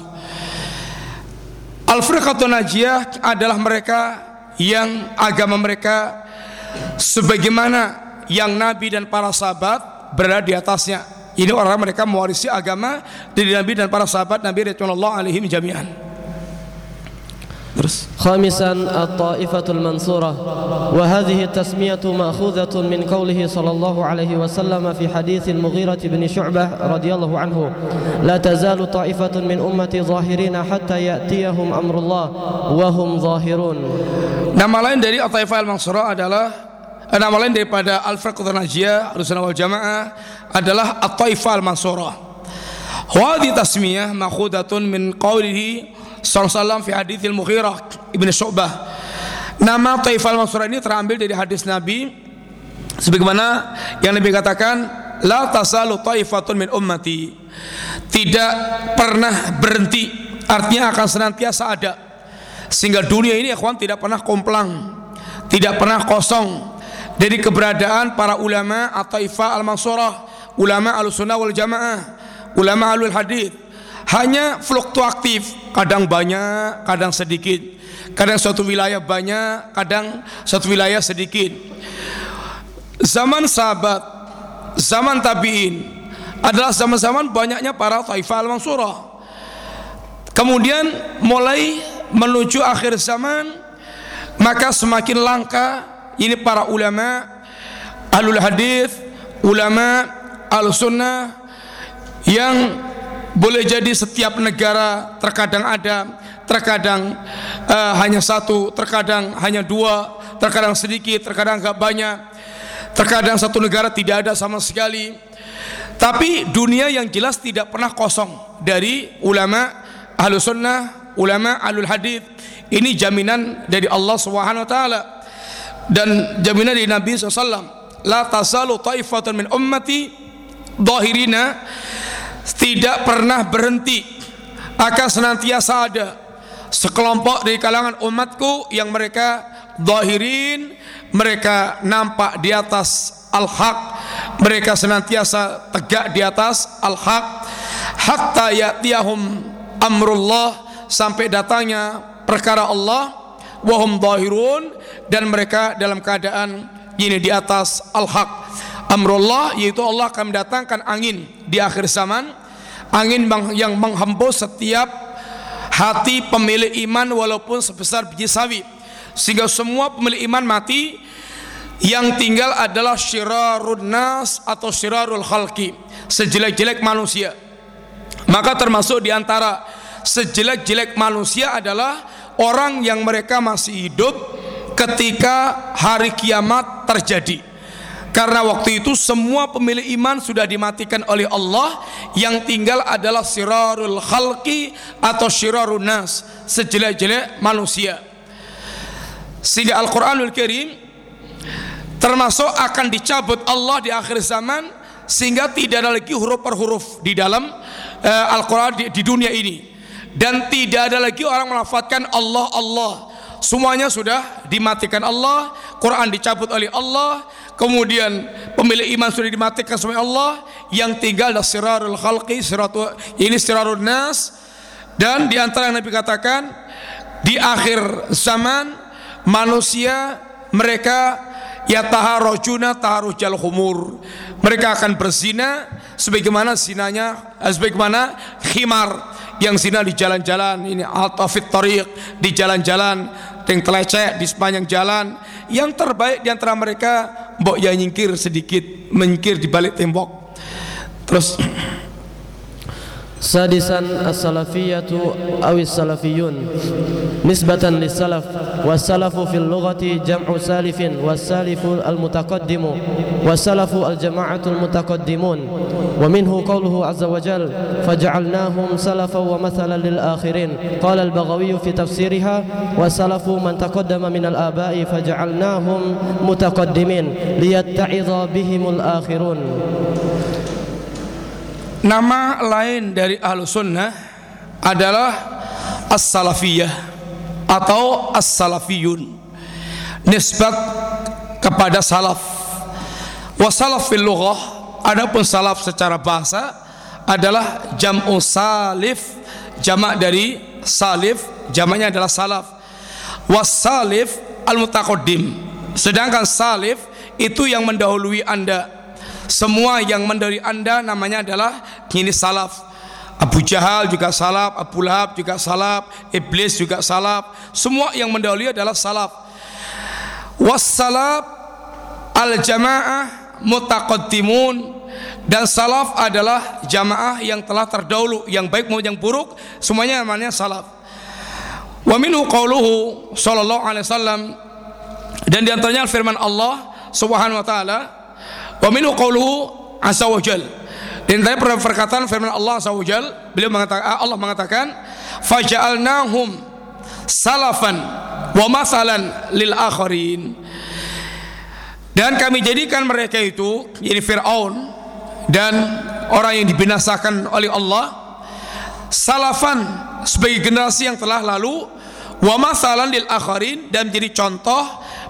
al firqatun najiyah adalah mereka yang agama mereka sebagaimana yang nabi dan para sahabat berada di atasnya ini orang mereka mewarisi agama dari Nabi dan para sahabat Nabi radhiyallahu alaihim jami'an. Terus? Khamisan at-taifatul mansurah. Wa hadhihi tasmiyatu ma'khudhatun min qawlihi sallallahu alaihi wasallam fi hadis al-Mughirah bin Syu'bah radhiyallahu anhu. La tazalu ta'ifatun min ummati zahirina hatta ya'tiyahum amrullah wa hum zahirun. Nama lain dari at-taifah mansurah adalah nama lain daripada Al-Firqatul Najiyah Al-Sunnah wal Jamaah adalah At-Taifah Al-Mansurah. Hadhi tasmiyah makhudatun min qawlihi sallallahu fi hadithil Mughirah Ibn Syu'bah. Nama Taifah Al-Mansurah ini terambil dari hadis Nabi sebagaimana yang Nabi katakan la tasalu taifatun min ummati. Tidak pernah berhenti, artinya akan senantiasa ada sehingga dunia ini ikhwan tidak pernah komplang tidak pernah kosong dari keberadaan para ulama atau ifa al-mansurah ulama al-sunnah wal jamaah ulama alul hadith hanya fluktuatif. Kadang banyak kadang sedikit. Kadang suatu wilayah banyak kadang suatu wilayah sedikit. Zaman sahabat zaman tabi'in adalah zaman-zaman banyaknya para taifah al-mansurah. Kemudian mulai menuju akhir zaman maka semakin langka ini para ulama alul hadis ulama al sunnah yang boleh jadi setiap negara terkadang ada terkadang uh, hanya satu terkadang hanya dua terkadang sedikit terkadang enggak banyak terkadang satu negara tidak ada sama sekali. Tapi dunia yang jelas tidak pernah kosong dari ulama ahlu sunnah ulama alul hadith ini jaminan dari Allah Subhanahu wa taala dan jaminan dari Nabi SAW la tazalu taifatun min ummati dhahirina. Tidak pernah berhenti akan senantiasa ada sekelompok dari kalangan umatku yang mereka zahirin mereka nampak di atas al-haq mereka senantiasa tegak di atas al-haq. Hatta ya'tiyahum amrullah sampai datangnya perkara Allah wahum zahirun dan mereka dalam keadaan ini di atas al-haq. Amrullah yaitu Allah akan mendatangkan angin di akhir zaman. Angin yang menghembus setiap hati pemilik iman walaupun sebesar biji sawi. Sehingga semua pemilik iman mati. Yang tinggal adalah syirarun nas atau syirarul khalqi. Sejelek-jelek manusia. Maka termasuk di antara sejelek-jelek manusia adalah orang yang mereka masih hidup ketika hari kiamat terjadi. Karena waktu itu semua pemilik iman sudah dimatikan oleh Allah. Yang tinggal adalah sirarul khalqi atau sirarun nas sejelek-jelek manusia. Sehingga Al-Quranul Karim termasuk akan dicabut Allah di akhir zaman sehingga tidak ada lagi huruf per huruf di dalam uh, Al-Quran di dunia ini dan tidak ada lagi orang melafatkan Allah Allah. Semuanya sudah dimatikan Allah Quran dicabut oleh Allah kemudian pemilik iman sudah dimatikan oleh Allah yang tinggal adalah sirarul khalqi siratu, ini sirarul nas. Dan di antara yang Nabi katakan di akhir zaman manusia mereka ya taharujuna taharujal humur mereka akan berzina sebagaimana zinanya sebagaimana khimar yang zina di jalan-jalan ini altafit tariq di jalan-jalan yang telecek di sepanjang jalan. Yang terbaik di antara mereka mbok ya nyingkir sedikit menyingkir di balik tembok. Terus سادسا السلفية أو السلفيون. نسبة للسلف والسلف في اللغة جمع سالف والسالف المتقدم والسلف الجماعة المتقدمون. ومنه قوله عز وجل فجعلناهم سلفا ومثلا للآخرين. قال البغوي في تفسيرها والسلف من تقدم من الآباء فجعلناهم متقدمين ليتعظ بهم الآخرون. Nama lain dari ahlu sunnah adalah as-salafiyah atau as-salafiyun. Nisbat kepada salaf. Wa salaf fil lughah adapun salaf secara bahasa adalah jam'u salif jamak dari salif jamaknya adalah salaf. Was salif al mutaqaddim sedangkan salif itu yang mendahului anda semua yang mendari anda namanya adalah ini salaf. Abu Jahal juga salaf Abu Lahab juga salaf Iblis juga salaf. Semua yang mendahului adalah salaf. Wassalaf al jamaah mutaqaddimun. Dan salaf adalah jamaah yang telah terdahulu yang baik maupun yang buruk semuanya namanya salaf. Wa minhu qauluhu sallallahu alaihi wasallam. Dan di antaranya firman Allah subhanahu wa ta'ala Wa minhu qawluhu azza wa. Dan tadi perkataan firman Allah azza wa beliau mengatakan Allah mengatakan faja'alnahum salafan wa masalan lil akharin. Dan kami jadikan mereka itu ini Firaun dan orang yang dibinasakan oleh Allah salafan sebagai generasi yang telah lalu wa masalan lil akharin dan menjadi contoh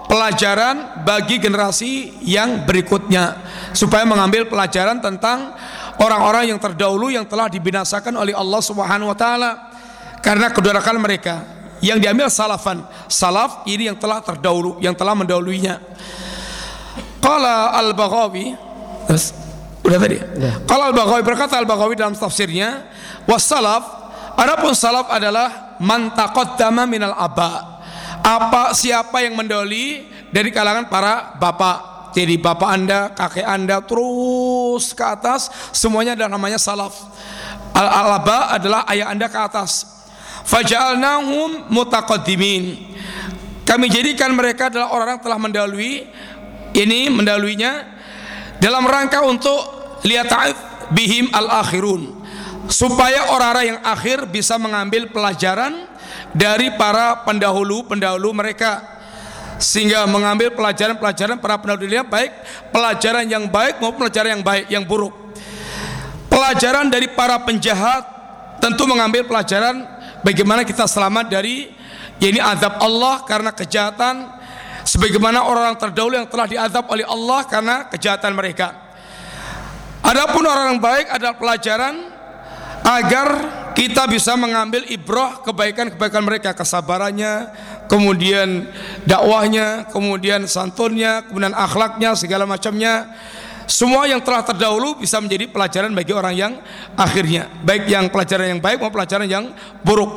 pelajaran bagi generasi yang berikutnya supaya mengambil pelajaran tentang orang-orang yang terdahulu yang telah dibinasakan oleh Allah Subhanahu wa taala. Karena kedurakan mereka yang diambil salafan. Salaf ini yang telah terdahulu yang telah mendahulunya. Qala al-baghawi udah tadi? Ya. qala al-baghawi berkata al-baghawi dalam tafsirnya wassalaf adapun salaf adalah man taqaddama minal aba' apa siapa yang mendoli dari kalangan para bapak? Jadi bapak anda kakek anda terus ke atas. Semuanya adalah namanya salaf. Al alaba adalah ayah anda ke atas. Faja'alnahum mutaqaddimin. Kami jadikan mereka adalah orang-orang telah mendahului ini mendahuluinya dalam rangka untuk lihat bihim al akhirun supaya orang-orang yang akhir bisa mengambil pelajaran dari para pendahulu-pendahulu mereka. Sehingga mengambil pelajaran-pelajaran para pendahulu dunia baik pelajaran yang baik maupun pelajaran yang baik yang buruk. Pelajaran dari para penjahat tentu mengambil pelajaran bagaimana kita selamat dari ini azab Allah karena kejahatan sebagaimana orang-orang terdahulu yang telah diazab oleh Allah karena kejahatan mereka. Adapun orang yang baik adalah pelajaran agar kita bisa mengambil ibrah kebaikan-kebaikan mereka kesabarannya kemudian dakwahnya kemudian santunnya kemudian akhlaknya segala macamnya. Semua yang telah terdahulu bisa menjadi pelajaran bagi orang yang akhirnya baik yang pelajaran yang baik maupun pelajaran yang buruk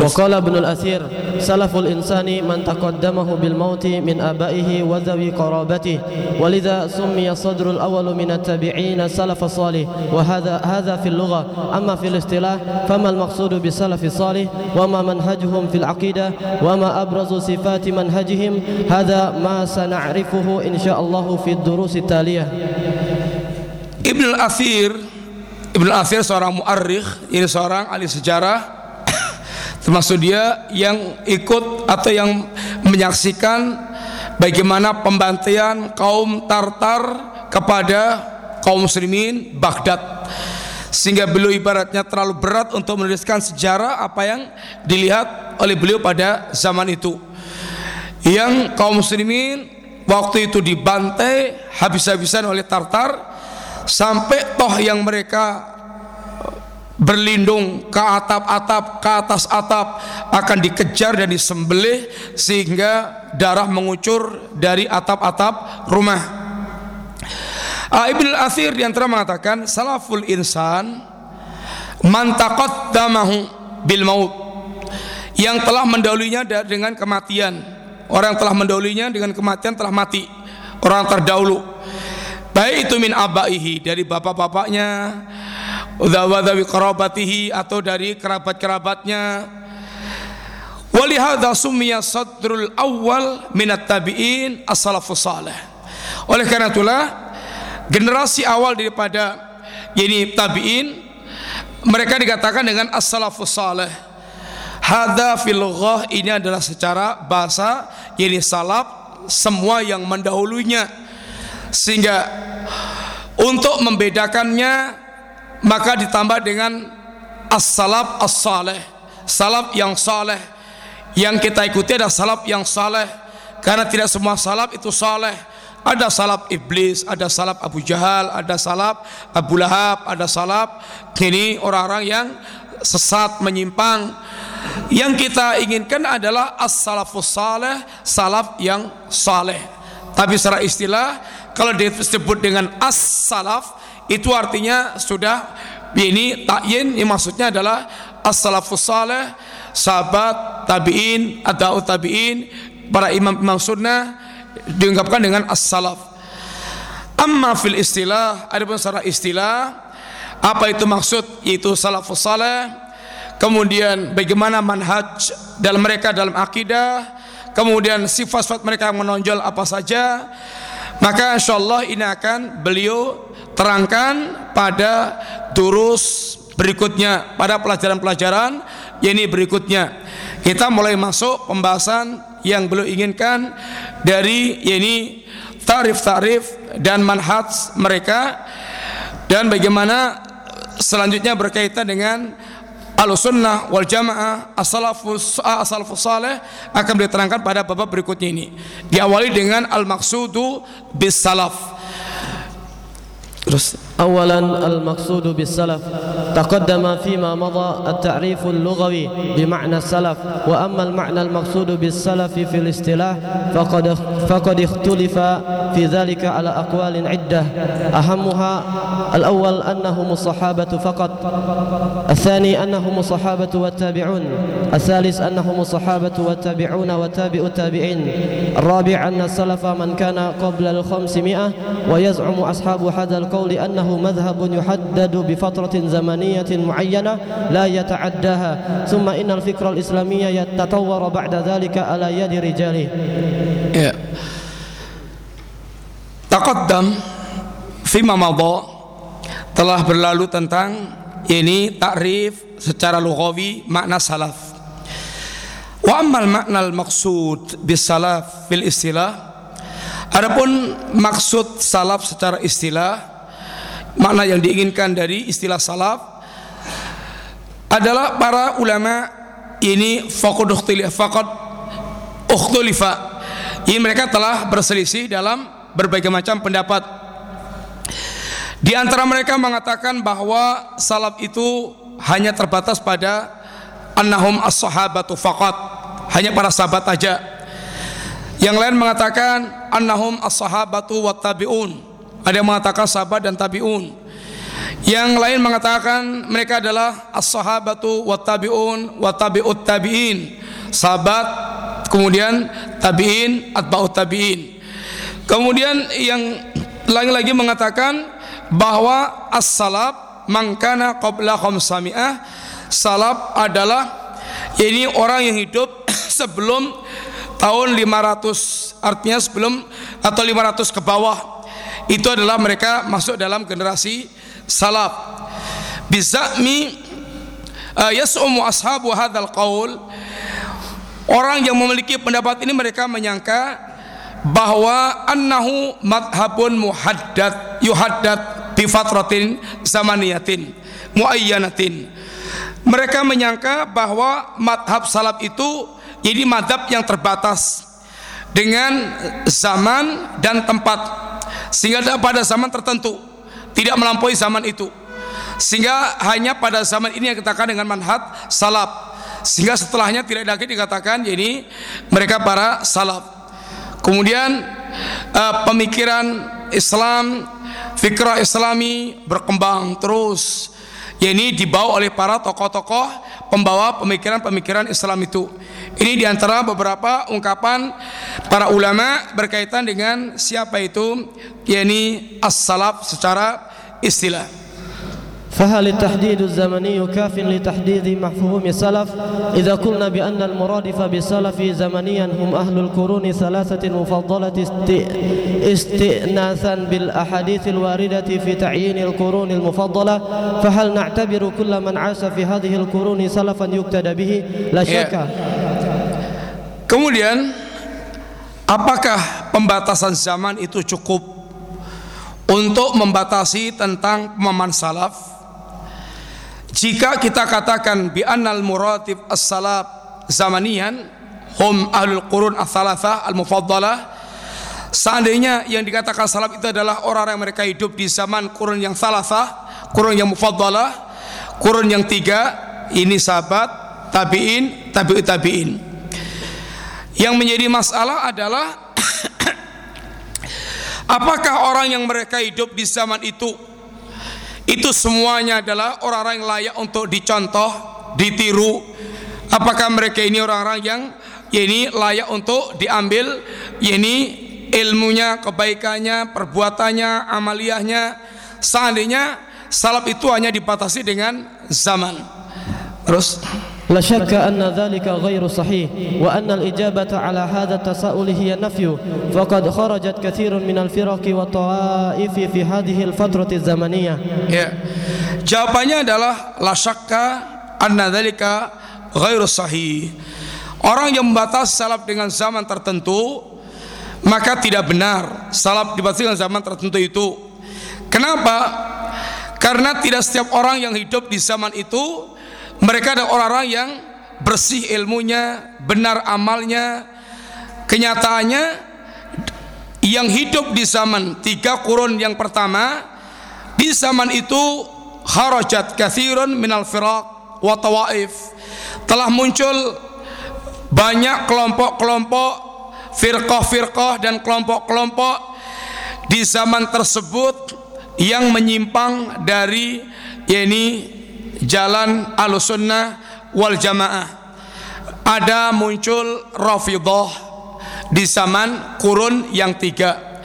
وقال ابن الأثير سلف الإنسان من تقدمه بالموت من آبائه وذوي قرابته ولذا سمي الصدر الأول من التابعين سلف صالح وهذا هذا في اللغة. أما في الاصطلاح فما المقصود بالسلف الصالح وما منهجهم في العقيدة؟ وما أبرز صفات منهجهم؟ هذا ما سنعرفه إن شاء الله في الدروس التالية. Ibn al-Athir Ibn al-Athir seorang muarrikh ini seorang ahli sejarah. Termasuk dia yang ikut atau yang menyaksikan bagaimana pembantaian kaum Tartar kepada kaum muslimin Baghdad. Sehingga beliau ibaratnya terlalu berat untuk menuliskan sejarah apa yang dilihat oleh beliau pada zaman itu. Yang kaum muslimin waktu itu dibantai habis-habisan oleh Tartar sampai toh yang mereka berlindung ke atap-atap, ke atas atap akan dikejar dan disembelih sehingga darah mengucur dari atap-atap rumah. Uh, Ibn al-Athir di antara mengatakan salaful insan man taqaddamahu bil maut yang telah mendahulunya dengan kematian. Orang yang telah mendahulunya dengan kematian telah mati. Orang terdahulu. Baik itu min abaihi dari bapak-bapaknya, wadhawi kerabatihi atau dari kerabat-kerabatnya. Walihada summiya sadrul awal minat tabi'in as-salafus salih. Oleh karena itulah generasi awal daripada ini tabi'in mereka dikatakan dengan as-salafus salih. Hadha fil ini adalah secara bahasa ini salaf semua yang mendahulunya. Sehingga untuk membedakannya maka ditambah dengan as-salaf as-saleh salaf yang saleh yang kita ikuti adalah salaf yang saleh karena tidak semua salaf itu saleh ada salaf iblis ada salaf Abu Jahal ada salaf Abu Lahab ada salaf ini orang-orang yang sesat menyimpang. Yang kita inginkan adalah as-salafus saleh salaf yang saleh tapi secara istilah kalau disebut dengan as-salaf itu artinya sudah ini takyin ini maksudnya adalah as-salafus saleh sahabat tabi'in atau tabi'in para imam-imam sunnah diungkapkan dengan as-salaf. Amma fil istilah ada pun secara istilah apa itu maksud? Yaitu salafus saleh kemudian bagaimana manhaj dalam mereka dalam akidah kemudian sifat-sifat mereka yang menonjol apa saja maka insyaallah ini akan beliau terangkan pada durus berikutnya pada pelajaran-pelajaran ini berikutnya. Kita mulai masuk pembahasan yang belum inginkan dari ini tarif-tarif dan manhaj mereka dan bagaimana selanjutnya berkaitan dengan Al-Sunnah wal Jamaah As-Salafus As-Salafus Saleh akan diterangkan pada babak berikutnya ini. Diawali dengan al-maqsudu bis salaf. أولا المقصود بالسلف. تقدم فيما مضى التعريف اللغوي بمعنى السلف. وأما المعنى المقصود بالسلف في الاصطلاح فقد فقد اختلف في ذلك على أقوال عدة. أهمها الأول أنهم الصحابة فقط. الثاني أنهم الصحابة والتابعون. الثالث أنهم الصحابة والتابعون وتابع التابعين. الرابع أن السلف من كان قبل الخمسمائة ويزعم أصحاب هذا القول أنه مذهب يحدد بفترة زمنية معينة لا يتعداها ثم إن الفكر الإسلامي يتطور بعد ذلك على يد رجاله ya. Taqaddam Fima madha telah berlalu tentang ini takrif secara lughawi makna salaf. Wa ammal maknal maksud bis salaf fil istilah Adapun maksud salaf secara istilah makna yang diinginkan dari istilah salaf adalah para ulama ini faqad faqad ukhtulifa. Ini mereka telah berselisih dalam berbagai macam pendapat. Di antara mereka mengatakan bahwa salaf itu hanya terbatas pada annahum as-sahabatu faqat hanya para sahabat saja yang lain mengatakan annahum as-sahabatu wat tabi'un ada yang mengatakan sahabat dan tabi'un yang lain mengatakan mereka adalah as-sahabatu wa tabi'un wa tabi'ut tabi'in. Sahabat, kemudian tabi'in, atba'ut tabi'in. Kemudian yang lain lagi mengatakan bahwa as-salaf mangkana qabla khamsami'ah salaf adalah ini orang yang hidup sebelum tahun 500 artinya sebelum atau 500 ke bawah itu adalah mereka masuk dalam generasi salaf. Bizami uh, yas'umu ashabu hadzal qaul. Orang yang memiliki pendapat ini mereka menyangka bahwa annahu madhabun muhaddad yuhaddad bi fatratin zamaniyatin muayyanatin. Mereka menyangka bahwa madhab salaf itu jadi madhab yang terbatas dengan zaman dan tempat sehingga pada zaman tertentu tidak melampaui zaman itu. Sehingga hanya pada zaman ini yang kita katakan dengan manhat salaf. Sehingga setelahnya tidak lagi dikatakan jadi mereka para salaf. Kemudian uh, pemikiran Islam fikrah islami berkembang terus. Ini dibawa oleh para tokoh-tokoh pembawa pemikiran-pemikiran Islam itu ini diantara beberapa ungkapan para ulama berkaitan dengan siapa itu yakni as-salaf secara istilah. فهل التحديد الزمني كاف لتحديد مفهوم السلف إذا قلنا بأن المرادف بالسلف زمنيا هم أهل القرون ثلاثة مفضلة استئناثا بالأحاديث الواردة في تعيين القرون المفضلة فهل نعتبر كل من عاش في هذه القرون سلفا يقتدى به لا شك Kemudian apakah pembatasan zaman itu cukup untuk membatasi tentang pemahaman salaf? Jika kita katakan bi annal muratib as-salaf zamanian hum ahlul qurun ats-tsalatsah al-mufaddalah seandainya yang dikatakan salaf itu adalah orang-orang yang mereka hidup di zaman kurun yang salasah, kurun yang mufaddalah, kurun yang tiga, ini sahabat, tabi'in, tabi'ut tabi'in. Yang menjadi masalah adalah apakah orang yang mereka hidup di zaman itu itu semuanya adalah orang-orang yang layak untuk dicontoh, ditiru. Apakah mereka ini orang-orang yang ya ini layak untuk diambil ya ini ilmunya, kebaikannya, perbuatannya, amaliyahnya. Seandainya salaf itu hanya dibatasi dengan zaman. Terus لا شك أن ذلك غير صحيح وأن الإجابة على هذا التساؤل هي النفي فقد خرجت كثير من الفرق والطوائف في هذه الفترة الزمنية ya. Jawabannya adalah la syakka anna dzalika ghairu sahih. Orang yang membatasi salaf dengan zaman tertentu maka tidak benar salaf dibatasi dengan zaman tertentu itu. Kenapa? Karena tidak setiap orang yang hidup di zaman itu mereka adalah orang-orang yang bersih ilmunya, benar amalnya. Kenyataannya yang hidup di zaman tiga kurun yang pertama di zaman itu harajat kathirun minal firaq wa tawaif telah muncul banyak kelompok-kelompok firqah-firqah dan kelompok-kelompok di zaman tersebut yang menyimpang dari yakni jalan alusunnah wal jamaah. Ada muncul rafidah di zaman kurun yang tiga.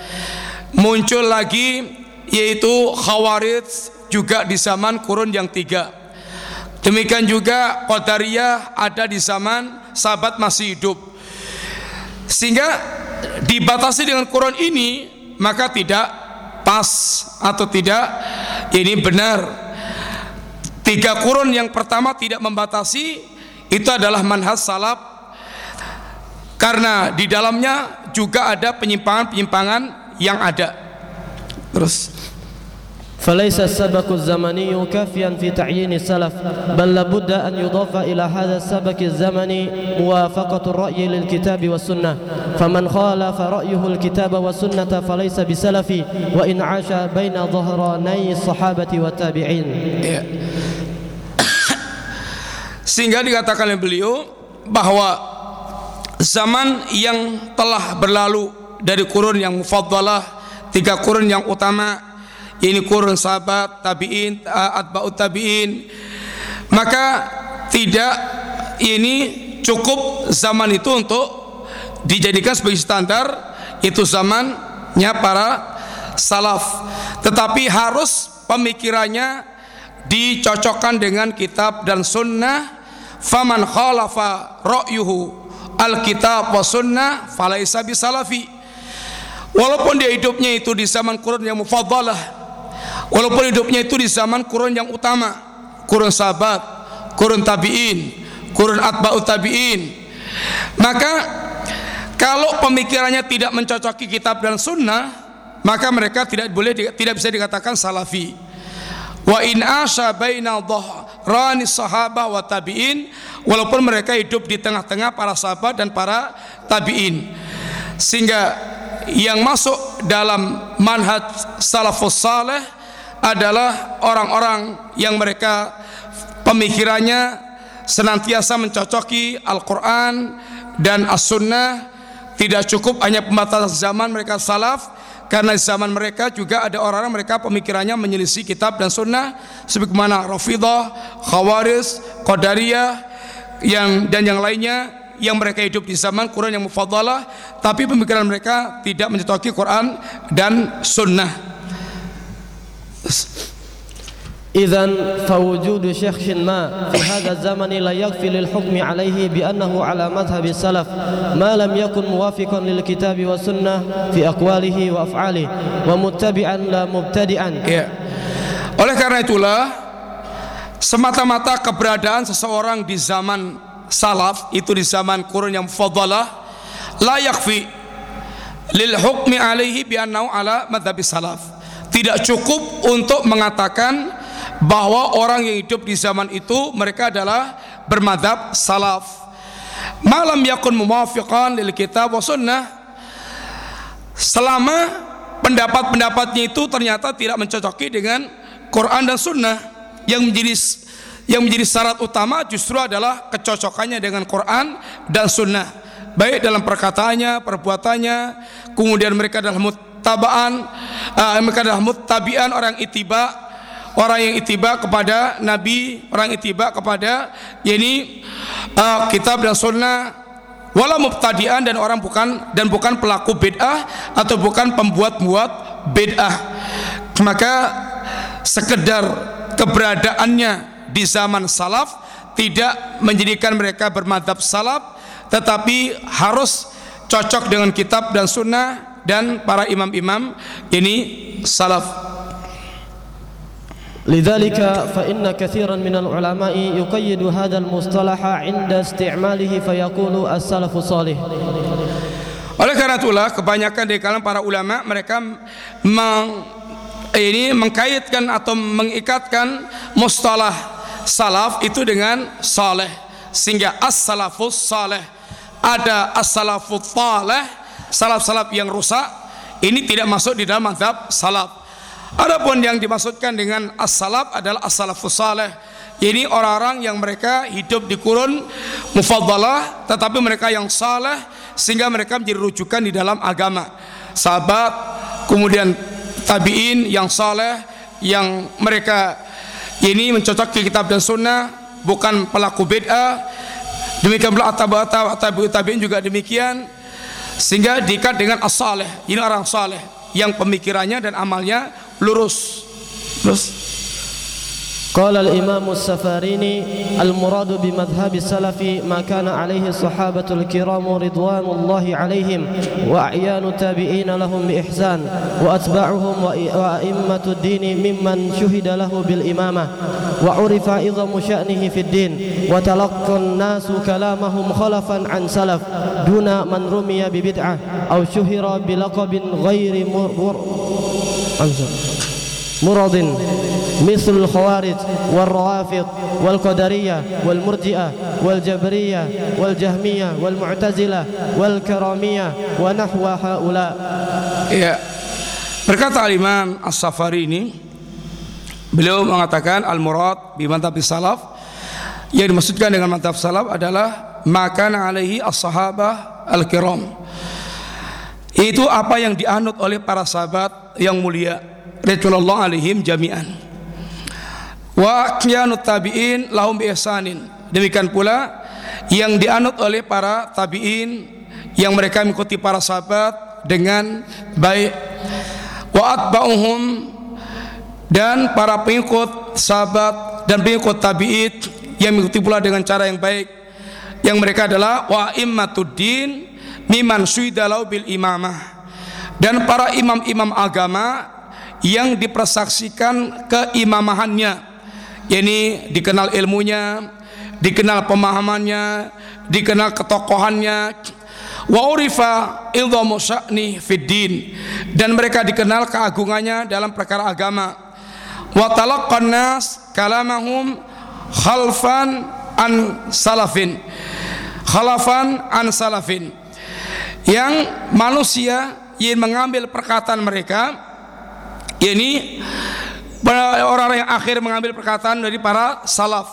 Muncul lagi yaitu khawarij juga di zaman kurun yang tiga. Demikian juga qadariyah ada di zaman sahabat masih hidup. Sehingga dibatasi dengan kurun ini maka tidak pas atau tidak ini benar Tiga kurun yang pertama tidak membatasi itu adalah manhaj salaf karena di dalamnya juga ada penyimpangan-penyimpangan yang ada terus فليس السبك الزمني كافيا في تعيين السلف بل لابد أن يضاف إلى هذا السبك الزمني موافقة الرأي للكتاب والسنة فمن خالف رأيه الكتاب والسنة فليس بسلفي وإن عاش بين ظهراني الصحابة والتابعين Ya. sehingga dikatakan oleh beliau bahwa zaman yang telah berlalu dari kurun yang mufaddalah, tiga kurun yang utama, ini kurun sahabat, tabi'in, atba'ut tabi'in, maka tidak ini cukup zaman itu untuk dijadikan sebagai standar itu zamannya para salaf. Tetapi harus pemikirannya dicocokkan dengan kitab dan sunnah faman khalafa ra'yuhu alkitab wa sunnah falaisa bisalafi. Walaupun dia hidupnya itu di zaman kurun yang mufaddalah walaupun hidupnya itu di zaman kurun yang utama kurun sahabat kurun tabi'in kurun atba'ut tabi'in maka kalau pemikirannya tidak mencocoki kitab dan sunnah maka mereka tidak boleh tidak bisa dikatakan salafi wa in asha baina dhahrani sahabah wa tabi'in walaupun mereka hidup di tengah-tengah para sahabat dan para tabi'in. Sehingga yang masuk dalam manhaj salafus saleh adalah orang-orang yang mereka pemikirannya senantiasa mencocoki Al-Quran dan As-Sunnah. Tidak cukup hanya pembatasan zaman mereka salaf karena di zaman mereka juga ada orang-orang mereka pemikirannya menyelisih kitab dan sunnah sebagaimana Rafidah, Khawaris, Qadariyah yang dan yang lainnya yang mereka hidup di zaman Quran yang mufaddalah tapi pemikiran mereka tidak mencocoki Quran dan sunnah إذا فوجود شيخ ما في هذا الزمن لا يكفي للحكم عليه بأنه على مذهب السلف ما لم يكن موافقا للكتاب والسنة في أقواله وأفعاله ومتبعا لا مبتدئا Ya. Oleh karena itulah semata-mata keberadaan seseorang di zaman salaf itu di zaman kurun yang fadalah la yakfi lil hukmi alaihi bi annahu ala madhabi salaf. Tidak cukup untuk mengatakan bahwa orang yang hidup di zaman itu mereka adalah bermadhab salaf. Malam yakun muwafiqan lil kitab wa sunnah. Selama pendapat-pendapatnya itu ternyata tidak mencocoki dengan Quran dan Sunnah. Yang menjadi yang menjadi syarat utama justru adalah kecocokannya dengan Quran dan Sunnah. Baik dalam perkataannya, perbuatannya, kemudian mereka adalah muttabaan, uh, mereka adalah muttabian orang itiba, orang yang itiba kepada Nabi, orang itiba kepada yakni uh, kitab dan Sunnah wala mubtadi'an dan orang bukan dan bukan pelaku bid'ah atau bukan pembuat-buat bid'ah. Maka sekedar keberadaannya di zaman salaf tidak menjadikan mereka bermadhab salaf tetapi harus cocok dengan kitab dan sunnah dan para imam-imam ini salaf لذلك فإن كثيرا من العلماء يقيد هذا المصطلح عند استعماله فيقول السلف صالح Oleh karena itulah kebanyakan di kalangan para ulama mereka meng, ini mengkaitkan atau mengikatkan mustalah salaf itu dengan saleh sehingga as-salafus saleh ada as-salafut taleh salaf-salaf yang rusak ini tidak masuk di dalam mazhab salaf Adapun yang dimaksudkan dengan as-salaf adalah as-salafus saleh ini orang-orang yang mereka hidup di kurun mufaddalah tetapi mereka yang saleh sehingga mereka menjadi rujukan di dalam agama. Sahabat kemudian tabi'in yang saleh yang mereka ini mencocoki kitab dan sunnah bukan pelaku bid'ah. Demikian pula tabi'in tabi'in juga demikian sehingga diikat dengan as-saleh ini orang saleh yang pemikirannya dan amalnya lurus. Lurus قال الإمام السفاريني المراد بمذهب السلف ما كان عليه الصحابة الكرام رضوان الله عليهم وأعيان التابعين لهم بإحسان وأتباعهم وأئمة الدين ممن شهد له بالإمامة وعرف عظم شأنه في الدين وتلقى الناس كلامهم خلفا عن سلف دون من رمي ببدعة أو شهر بلقب غير مر, مر مرض مثل الخوارج والروافض والقدرية والمرجئة والجبرية والجهمية والمعتزلة والكرامية ونحو هؤلاء Ya. Berkata Al-Imam As-Safari ini beliau mengatakan al-murad bi madhab salaf yang dimaksudkan dengan madhab salaf adalah makana alaihi as-sahabah al-kiram. Itu apa yang dianut oleh para sahabat yang mulia radhiyallahu alaihim jami'an. Wa qiyanut tabi'in lahum bi ihsanin. Demikian pula yang dianut oleh para tabi'in yang mereka mengikuti para sahabat dengan baik. Wa atba'uhum dan para pengikut sahabat dan pengikut tabi'in yang mengikuti pula dengan cara yang baik. Yang mereka adalah wa immatuddin miman suidalau bil imamah. Dan para imam-imam agama yang dipersaksikan keimamahannya yakni dikenal ilmunya dikenal pemahamannya dikenal ketokohannya. Wa urifa idhamu sya'ni fid dan mereka dikenal keagungannya dalam perkara agama. Wa talaqqan nas kalamahum khalfan an salafin. Khalafan an salafin. Yang manusia yang mengambil perkataan mereka ini orang-orang yang akhir mengambil perkataan dari para salaf.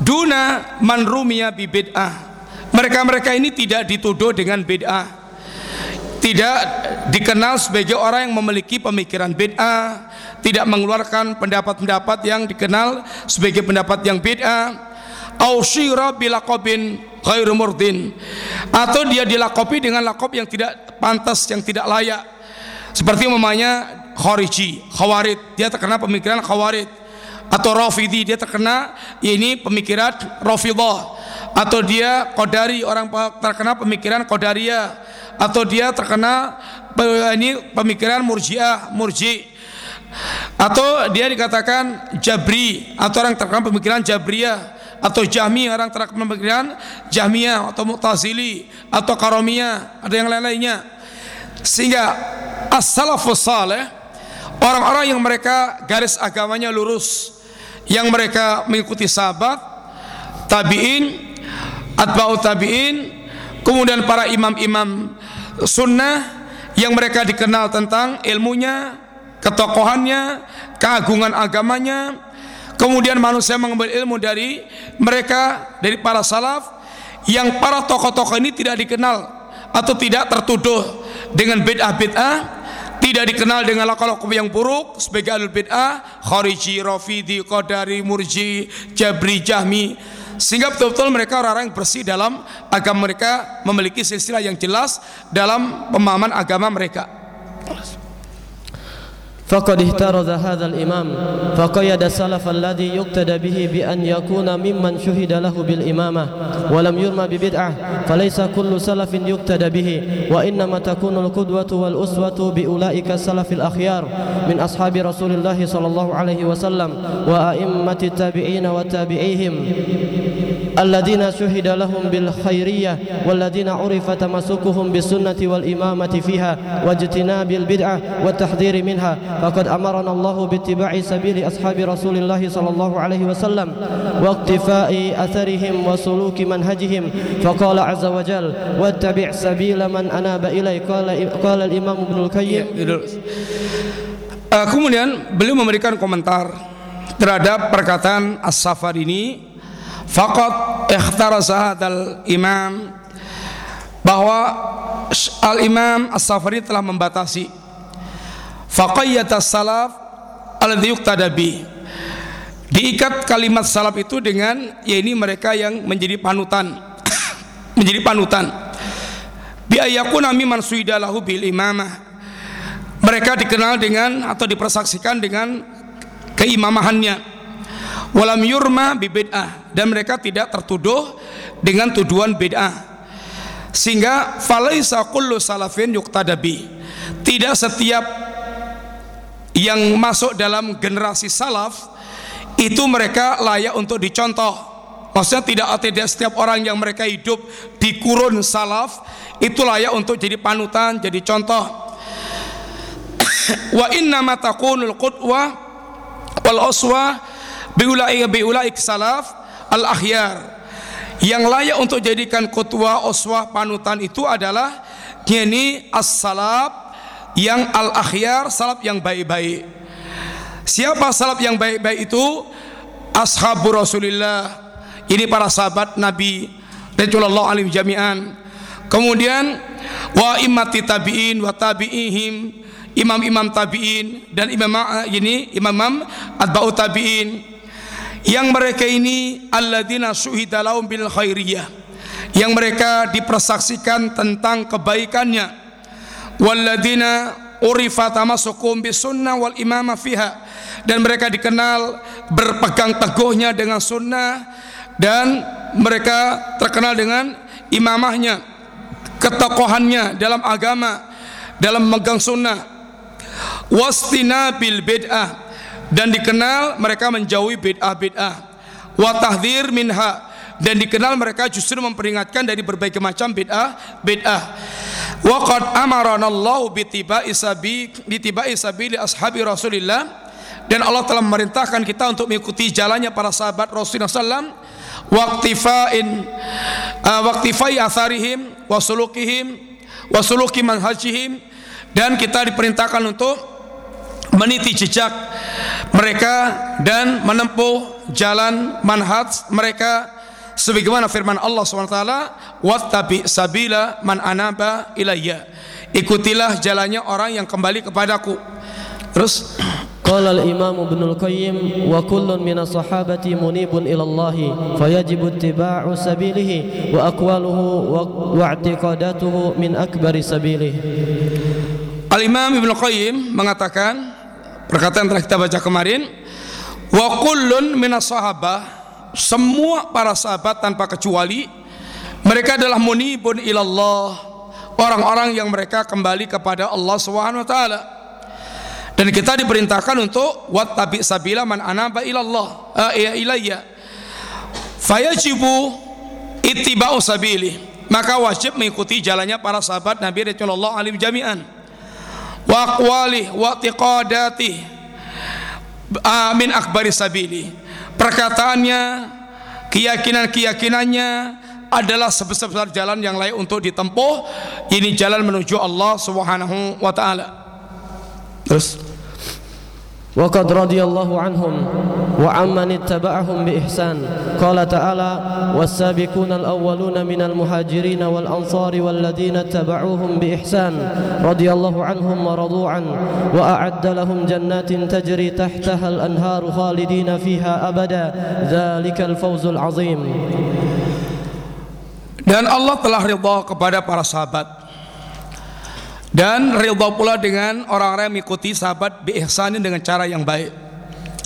Duna man rumiya bi bid'ah. Mereka-mereka ini tidak dituduh dengan bid'ah. Tidak dikenal sebagai orang yang memiliki pemikiran bid'ah. Tidak mengeluarkan pendapat-pendapat yang dikenal sebagai pendapat yang bid'ah. Au syira bilaqabin atau dia dilakopi dengan lakop yang tidak pantas yang tidak layak. Seperti umpamanya khariji khawarid. Dia terkena pemikiran khawarid. Atau rafidi dia terkena ya ini pemikiran rafidah atau dia kodari orang terkena pemikiran kodaria atau dia terkena ini pemikiran murjiah murji. Atau dia dikatakan jabri atau orang terkena pemikiran jabriyah. Atau jahmi orang terkena pemikiran jahmiyah atau mu'tazili atau karomiyah ada yang lain-lainnya. Sehingga as-salafus saleh orang-orang yang mereka garis agamanya lurus yang mereka mengikuti sahabat tabi'in atba'u tabi'in kemudian para imam-imam sunnah yang mereka dikenal tentang ilmunya ketokohannya keagungan agamanya kemudian manusia mengambil ilmu dari mereka dari para salaf yang para tokoh-tokoh ini tidak dikenal atau tidak tertuduh dengan bid'ah-bid'ah tidak dikenal dengan laku-laku yang buruk sebagai alul bid'ah khariji, rafidi, qadari, murji, jabri, jahmi. Sehingga betul-betul mereka orang-orang yang bersih dalam agama mereka memiliki silsilah yang jelas dalam pemahaman agama mereka فقد احترز هذا الإمام فقيد السلف الذي يقتدى به بأن يكون ممن شهد له بالإمامة ولم يرمى ببدعة فليس كل سلف يقتدى به وإنما تكون القدوة والأسوة بأولئك السلف الأخيار من أصحاب رسول الله صلى الله عليه وسلم وأئمة التابعين وتابعيهم. alladzina syuhida lahum bil khairiyah walladzina urifa tamasukuhum bis sunnati wal imamati fiha wajtinabil bid'ah wa tahdhiri minha faqad amarna Allah bi ittiba'i sabili ashabi rasulillahi sallallahu alaihi wasallam wa iktifai atharihim wa suluki manhajihim faqala azza wa jal wattabi' sabila man anaba ilai qala qala al imam Ibnu Qayyim uh, kemudian beliau memberikan komentar terhadap perkataan as-safar ini faqat ikhtaraza hadzal imam bahwa Al-Imam As-Safari telah membatasi. Faqayyata salaf alladhi yuqtada diikat kalimat salaf itu dengan ya ini mereka yang menjadi panutan. Menjadi panutan. Bi ayyakuna mimman suidalahu bil imamah. Mereka dikenal dengan atau dipersaksikan dengan keimamahannya walam yurma bi bid'ah. Dan mereka tidak tertuduh dengan tuduhan bid'ah. Sehingga falaisa kullu salafin yuqtadabi tidak setiap yang masuk dalam generasi salaf itu mereka layak untuk dicontoh. Maksudnya tidak tidak setiap orang yang mereka hidup di kurun salaf itu layak untuk jadi panutan, jadi contoh. Wa inna ma takunul qudwa wal uswa biulai biulai salaf al akhyar. Yang layak untuk jadikan kutwa uswah panutan itu adalah ini as-salaf yang al akhyar salaf yang baik-baik. Siapa salaf yang baik-baik itu? Ashabu Rasulillah ini para sahabat Nabi Rasulullah alim jami'an. Kemudian wa imati tabi'in wa tabi'ihim imam-imam tabi'in dan imam ini imam atba'u tabi'in yang mereka ini alladzina syuhida lahum bil khairiyah. Yang mereka dipersaksikan tentang kebaikannya. Walladzina urifa tamasukum sunnah wal imamah fiha. Dan mereka dikenal berpegang teguhnya dengan sunnah. Dan mereka terkenal dengan imamahnya ketokohannya dalam agama dalam memegang sunnah. Wastina bil bid'ah dan dikenal mereka menjauhi bid'ah bid'ah wa tahdhir minha. Dan dikenal mereka justru memperingatkan dari berbagai macam bid'ah bid'ah wa qad amarana Allah bitiba'i sabi bitiba'i sabili ashabi Rasulillah. Dan Allah telah memerintahkan kita untuk mengikuti jalannya para sahabat Rasulullah SAW waqtifain uh, waqtifai atharihim wa sulukihim wa suluki manhajihim. Dan kita diperintahkan untuk meniti jejak mereka dan menempuh jalan manhaj mereka sebagaimana firman Allah SWT wattabi sabila man anaba ilayya. Ikutilah jalannya orang yang kembali kepadaku. Terus Qala al-Imam Ibnu al-Qayyim wa kullun min as-sahabati munibun ila Allah fayajibu ittiba'u sabilihi wa aqwaluhu wa i'tiqadatuhu min akbari sabilihi. Al-Imam Ibnu Qayyim mengatakan perkataan telah kita baca kemarin wa kullun minas sahabah. Semua para sahabat tanpa kecuali mereka adalah munibun ilallah orang-orang yang mereka kembali kepada Allah Subhanahu wa taala. Dan kita diperintahkan untuk wattabi sabila man anaba ilallah uh, ilayya. Fayajibu ittiba'u sabili. Maka wajib mengikuti jalannya para sahabat Nabi Rasulullah alim jami'an wa aqwali wa tiqadati amin akbari sabili. Perkataannya keyakinan-keyakinannya adalah sebesar-besar jalan yang layak untuk ditempuh. Ini jalan menuju Allah Subhanahu wa taala. Terus وقد رضي الله عنهم وعمن اتبعهم بإحسان. قال تعالى والسابقون الأولون من المهاجرين والأنصار والذين اتبعوهم بإحسان رضي الله عنهم ورضوا عنه وأعد لهم جنات تجري تحتها الأنهار خالدين فيها أبدا. ذلك الفوز العظيم. Dan Allah telah ridha kepada para sahabat. Dan ridha pula dengan orang-orang yang mengikuti sahabat bi dengan cara yang baik.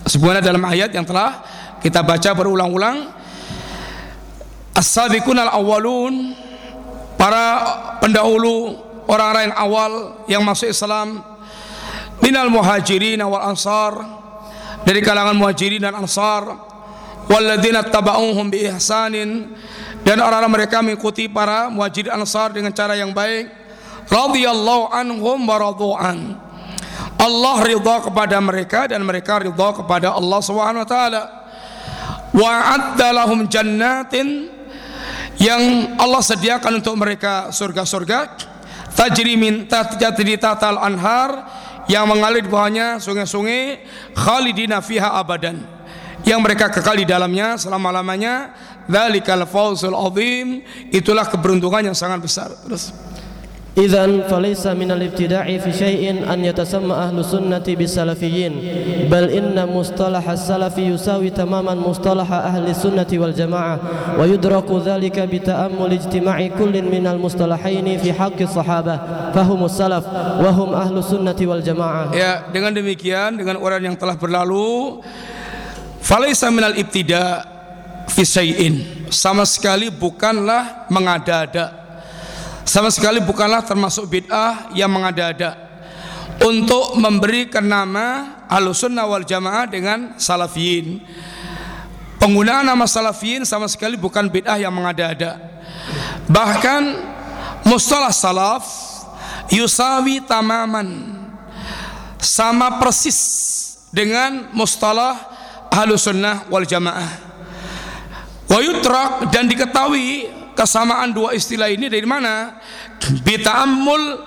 Sebenarnya dalam ayat yang telah kita baca berulang-ulang as-sabiqun al-awwalun para pendahulu orang-orang yang awal yang masuk Islam minal muhajirin wal ansar dari kalangan muhajirin dan ansar walladzina tabauhum bi dan orang-orang mereka mengikuti para muhajirin ansar dengan cara yang baik radhiyallahu anhum wa radu'an Allah ridha kepada mereka dan mereka ridha kepada Allah Subhanahu wa taala. Wa'adda lahum jannatin yang Allah sediakan untuk mereka surga-surga. Tajri min tahtiha tatal anhar yang mengalir di bawahnya sungai-sungai khalidina fiha abadan. Yang mereka kekal di dalamnya selama-lamanya. Dzalikal fawzul azim. Itulah keberuntungan yang sangat besar. Terus Idzan falaysa minal ibtida'i fi syai'in an yatasamma ahlu sunnati bisalafiyyin bal inna mustalah as-salafi yusawi tamaman mustalah ahli sunnati wal jamaah wa yudraku dhalika bi ta'ammul ijtima'i kullin minal mustalahaini fi haqqi sahabah. Fahum salaf wa hum ahlu sunnati wal jamaah. Ya dengan demikian dengan uran yang telah berlalu falaysa minal ibtida' fi syai'in. Sama sekali bukanlah mengada-ada sama sekali bukanlah termasuk bid'ah yang mengada-ada untuk memberikan nama Ahlussunnah wal Jamaah dengan Salafiyin. Penggunaan nama Salafiyin sama sekali bukan bid'ah yang mengada-ada. Bahkan mustalah salaf yusawi tamaman sama persis dengan mustalah Ahlussunnah wal Jamaah. Wa dan diketahui kesamaan dua istilah ini dari mana? Bita'ammul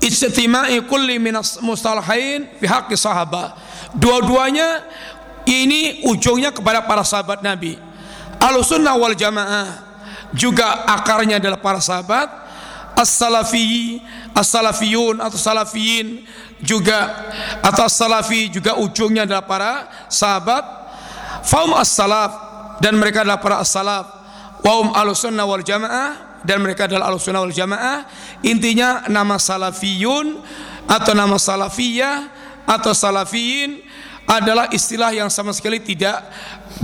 istima'i kulli minas mustalahain fi haqqi sahabat. Dua-duanya ini ujungnya kepada para sahabat Nabi. Ahlussunnah wal Jamaah juga akarnya adalah para sahabat. As-salafi, as-salafiyun atau salafiyin juga atau as-salafi juga ujungnya adalah para sahabat. Faum as-salaf dan mereka adalah para as-salaf. Waum ahlussunnah wal Jamaah dan mereka adalah ahlussunnah wal Jamaah. Intinya nama salafiyun atau nama salafiyah atau salafiyin adalah istilah yang sama sekali tidak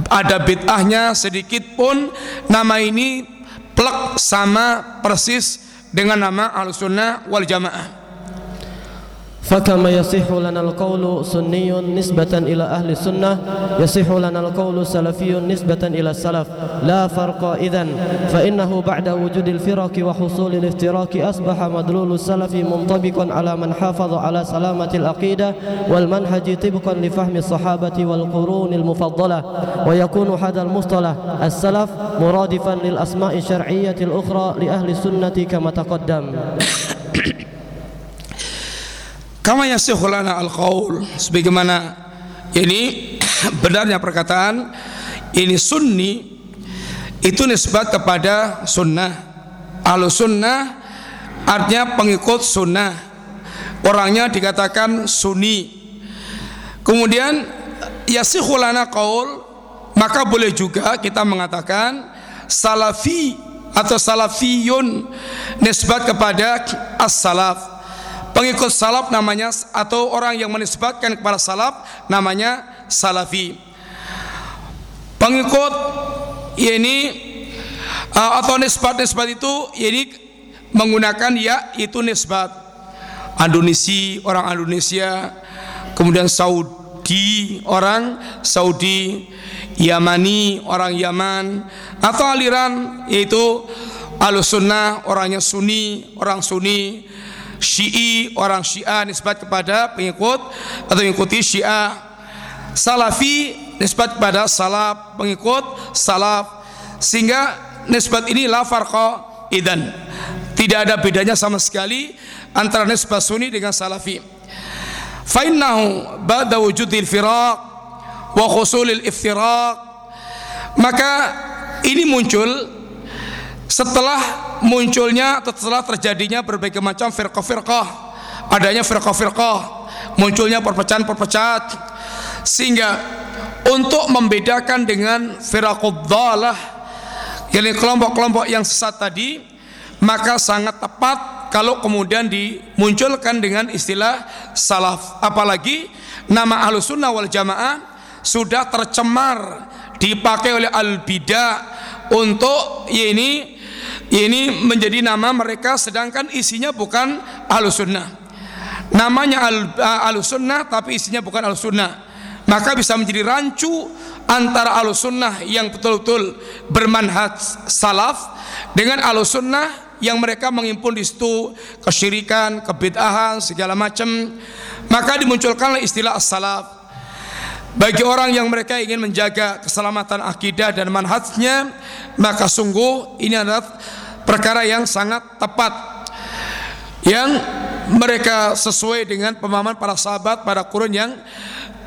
ada bid'ahnya sedikit pun. Nama ini plek sama persis dengan nama al-sunnah wal jamaah فكما يصح لنا القول سني نسبة إلى أهل السنة يصح لنا القول سلفي نسبة إلى السلف. لا فرق إذن فإنه بعد وجود الفرق وحصول الافتراك أصبح مدلول السلف منطبقا على من حافظ على سلامة العقيدة والمنهج طبقا لفهم الصحابة والقرون المفضلة. ويكون هذا المصطلح السلف مرادفا للأسماء الشرعية الأخرى لأهل السنة كما تقدم. Kama yasihu lana al-qaul sebagaimana ini benarnya perkataan ini sunni itu nisbat kepada sunnah. Ahlu sunnah artinya pengikut sunnah. Orangnya dikatakan sunni. Kemudian yasihu lana qaul maka boleh juga kita mengatakan salafi atau salafiyun nisbat kepada as-salaf Pengikut salaf namanya atau orang yang menisbatkan kepada salaf namanya salafi. Pengikut ini uh, atau nisbat-nisbat itu ini menggunakan ya itu nisbat. Indonesia orang Indonesia, kemudian Saudi orang Saudi, Yamani orang Yaman atau aliran yaitu Al-Sunnah orangnya Sunni, orang Sunni Syi'i orang Syiah nisbat kepada pengikut atau mengikuti Syiah Salafi nisbat kepada salaf pengikut salaf. Sehingga nisbat ini la farqa idan. Tidak ada bedanya sama sekali antara nisbat sunni dengan salafi. Fa innahu ba'da wujudil firaq wa khusulil iftiraq. Maka ini muncul setelah munculnya setelah terjadinya berbagai macam firqah-firqah adanya firqah-firqah munculnya perpecahan-perpecahan sehingga untuk membedakan dengan firaquddalah yakni kelompok-kelompok yang sesat tadi maka sangat tepat kalau kemudian dimunculkan dengan istilah salaf. Apalagi nama ahlussunnah wal jamaah sudah tercemar dipakai oleh al-bidah untuk ya ini ini menjadi nama mereka sedangkan isinya bukan sunnah namanya sunnah tapi isinya bukan sunnah maka bisa menjadi rancu antara sunnah yang betul-betul bermanhaj salaf dengan sunnah yang mereka mengimpun di situ kesyirikan, kebid'ahan, segala macam. Maka dimunculkanlah istilah as-salaf bagi orang yang mereka ingin menjaga keselamatan akidah dan manhajnya maka sungguh ini adalah perkara yang sangat tepat yang mereka sesuai dengan pemahaman para sahabat pada kurun yang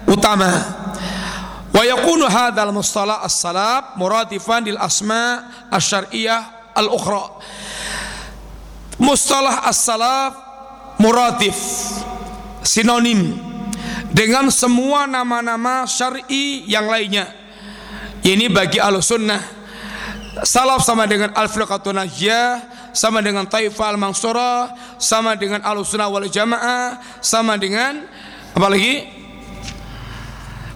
utama. Wa yakunu hadzal mustalah as-salaf muradifan lil asma asy-syar'iyyah al-ukhra. Mustalah as-salaf muradif sinonim dengan semua nama-nama syar'i yang lainnya. Ini bagi al-sunnah. Salaf sama dengan al-firqatun najiyah, sama dengan taifah al-mansurah, sama dengan al-sunnah wal jamaah, sama dengan apalagi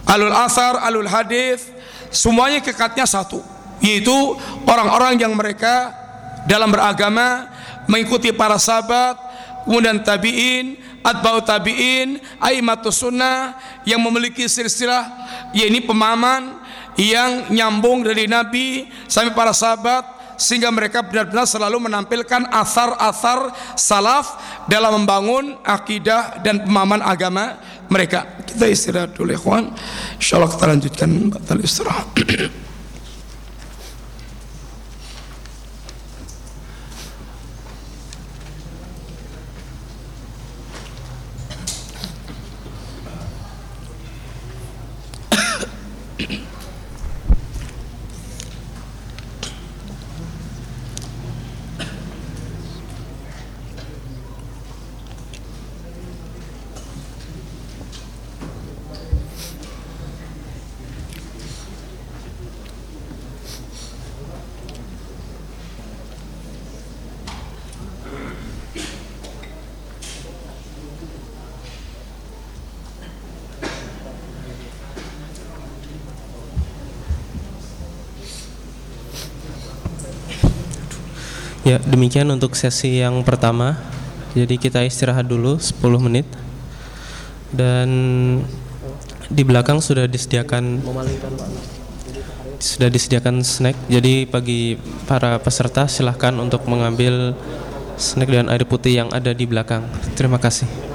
alul asar, alul hadis, semuanya kekatnya satu, yaitu orang-orang yang mereka dalam beragama mengikuti para sahabat, kemudian tabiin, atba'ut tabiin, aimatus sunnah yang memiliki silsilah yakni pemahaman yang nyambung dari Nabi sampai para sahabat sehingga mereka benar-benar selalu menampilkan asar-asar salaf dalam membangun akidah dan pemahaman agama mereka. Kita istirahat dulu ikhwan. Insyaallah kita lanjutkan batal istirahat. Ya, demikian untuk sesi yang pertama. Jadi kita istirahat dulu 10 menit. Dan di belakang sudah disediakan sudah disediakan snack. Jadi bagi para peserta silahkan untuk mengambil snack dan air putih yang ada di belakang. Terima kasih.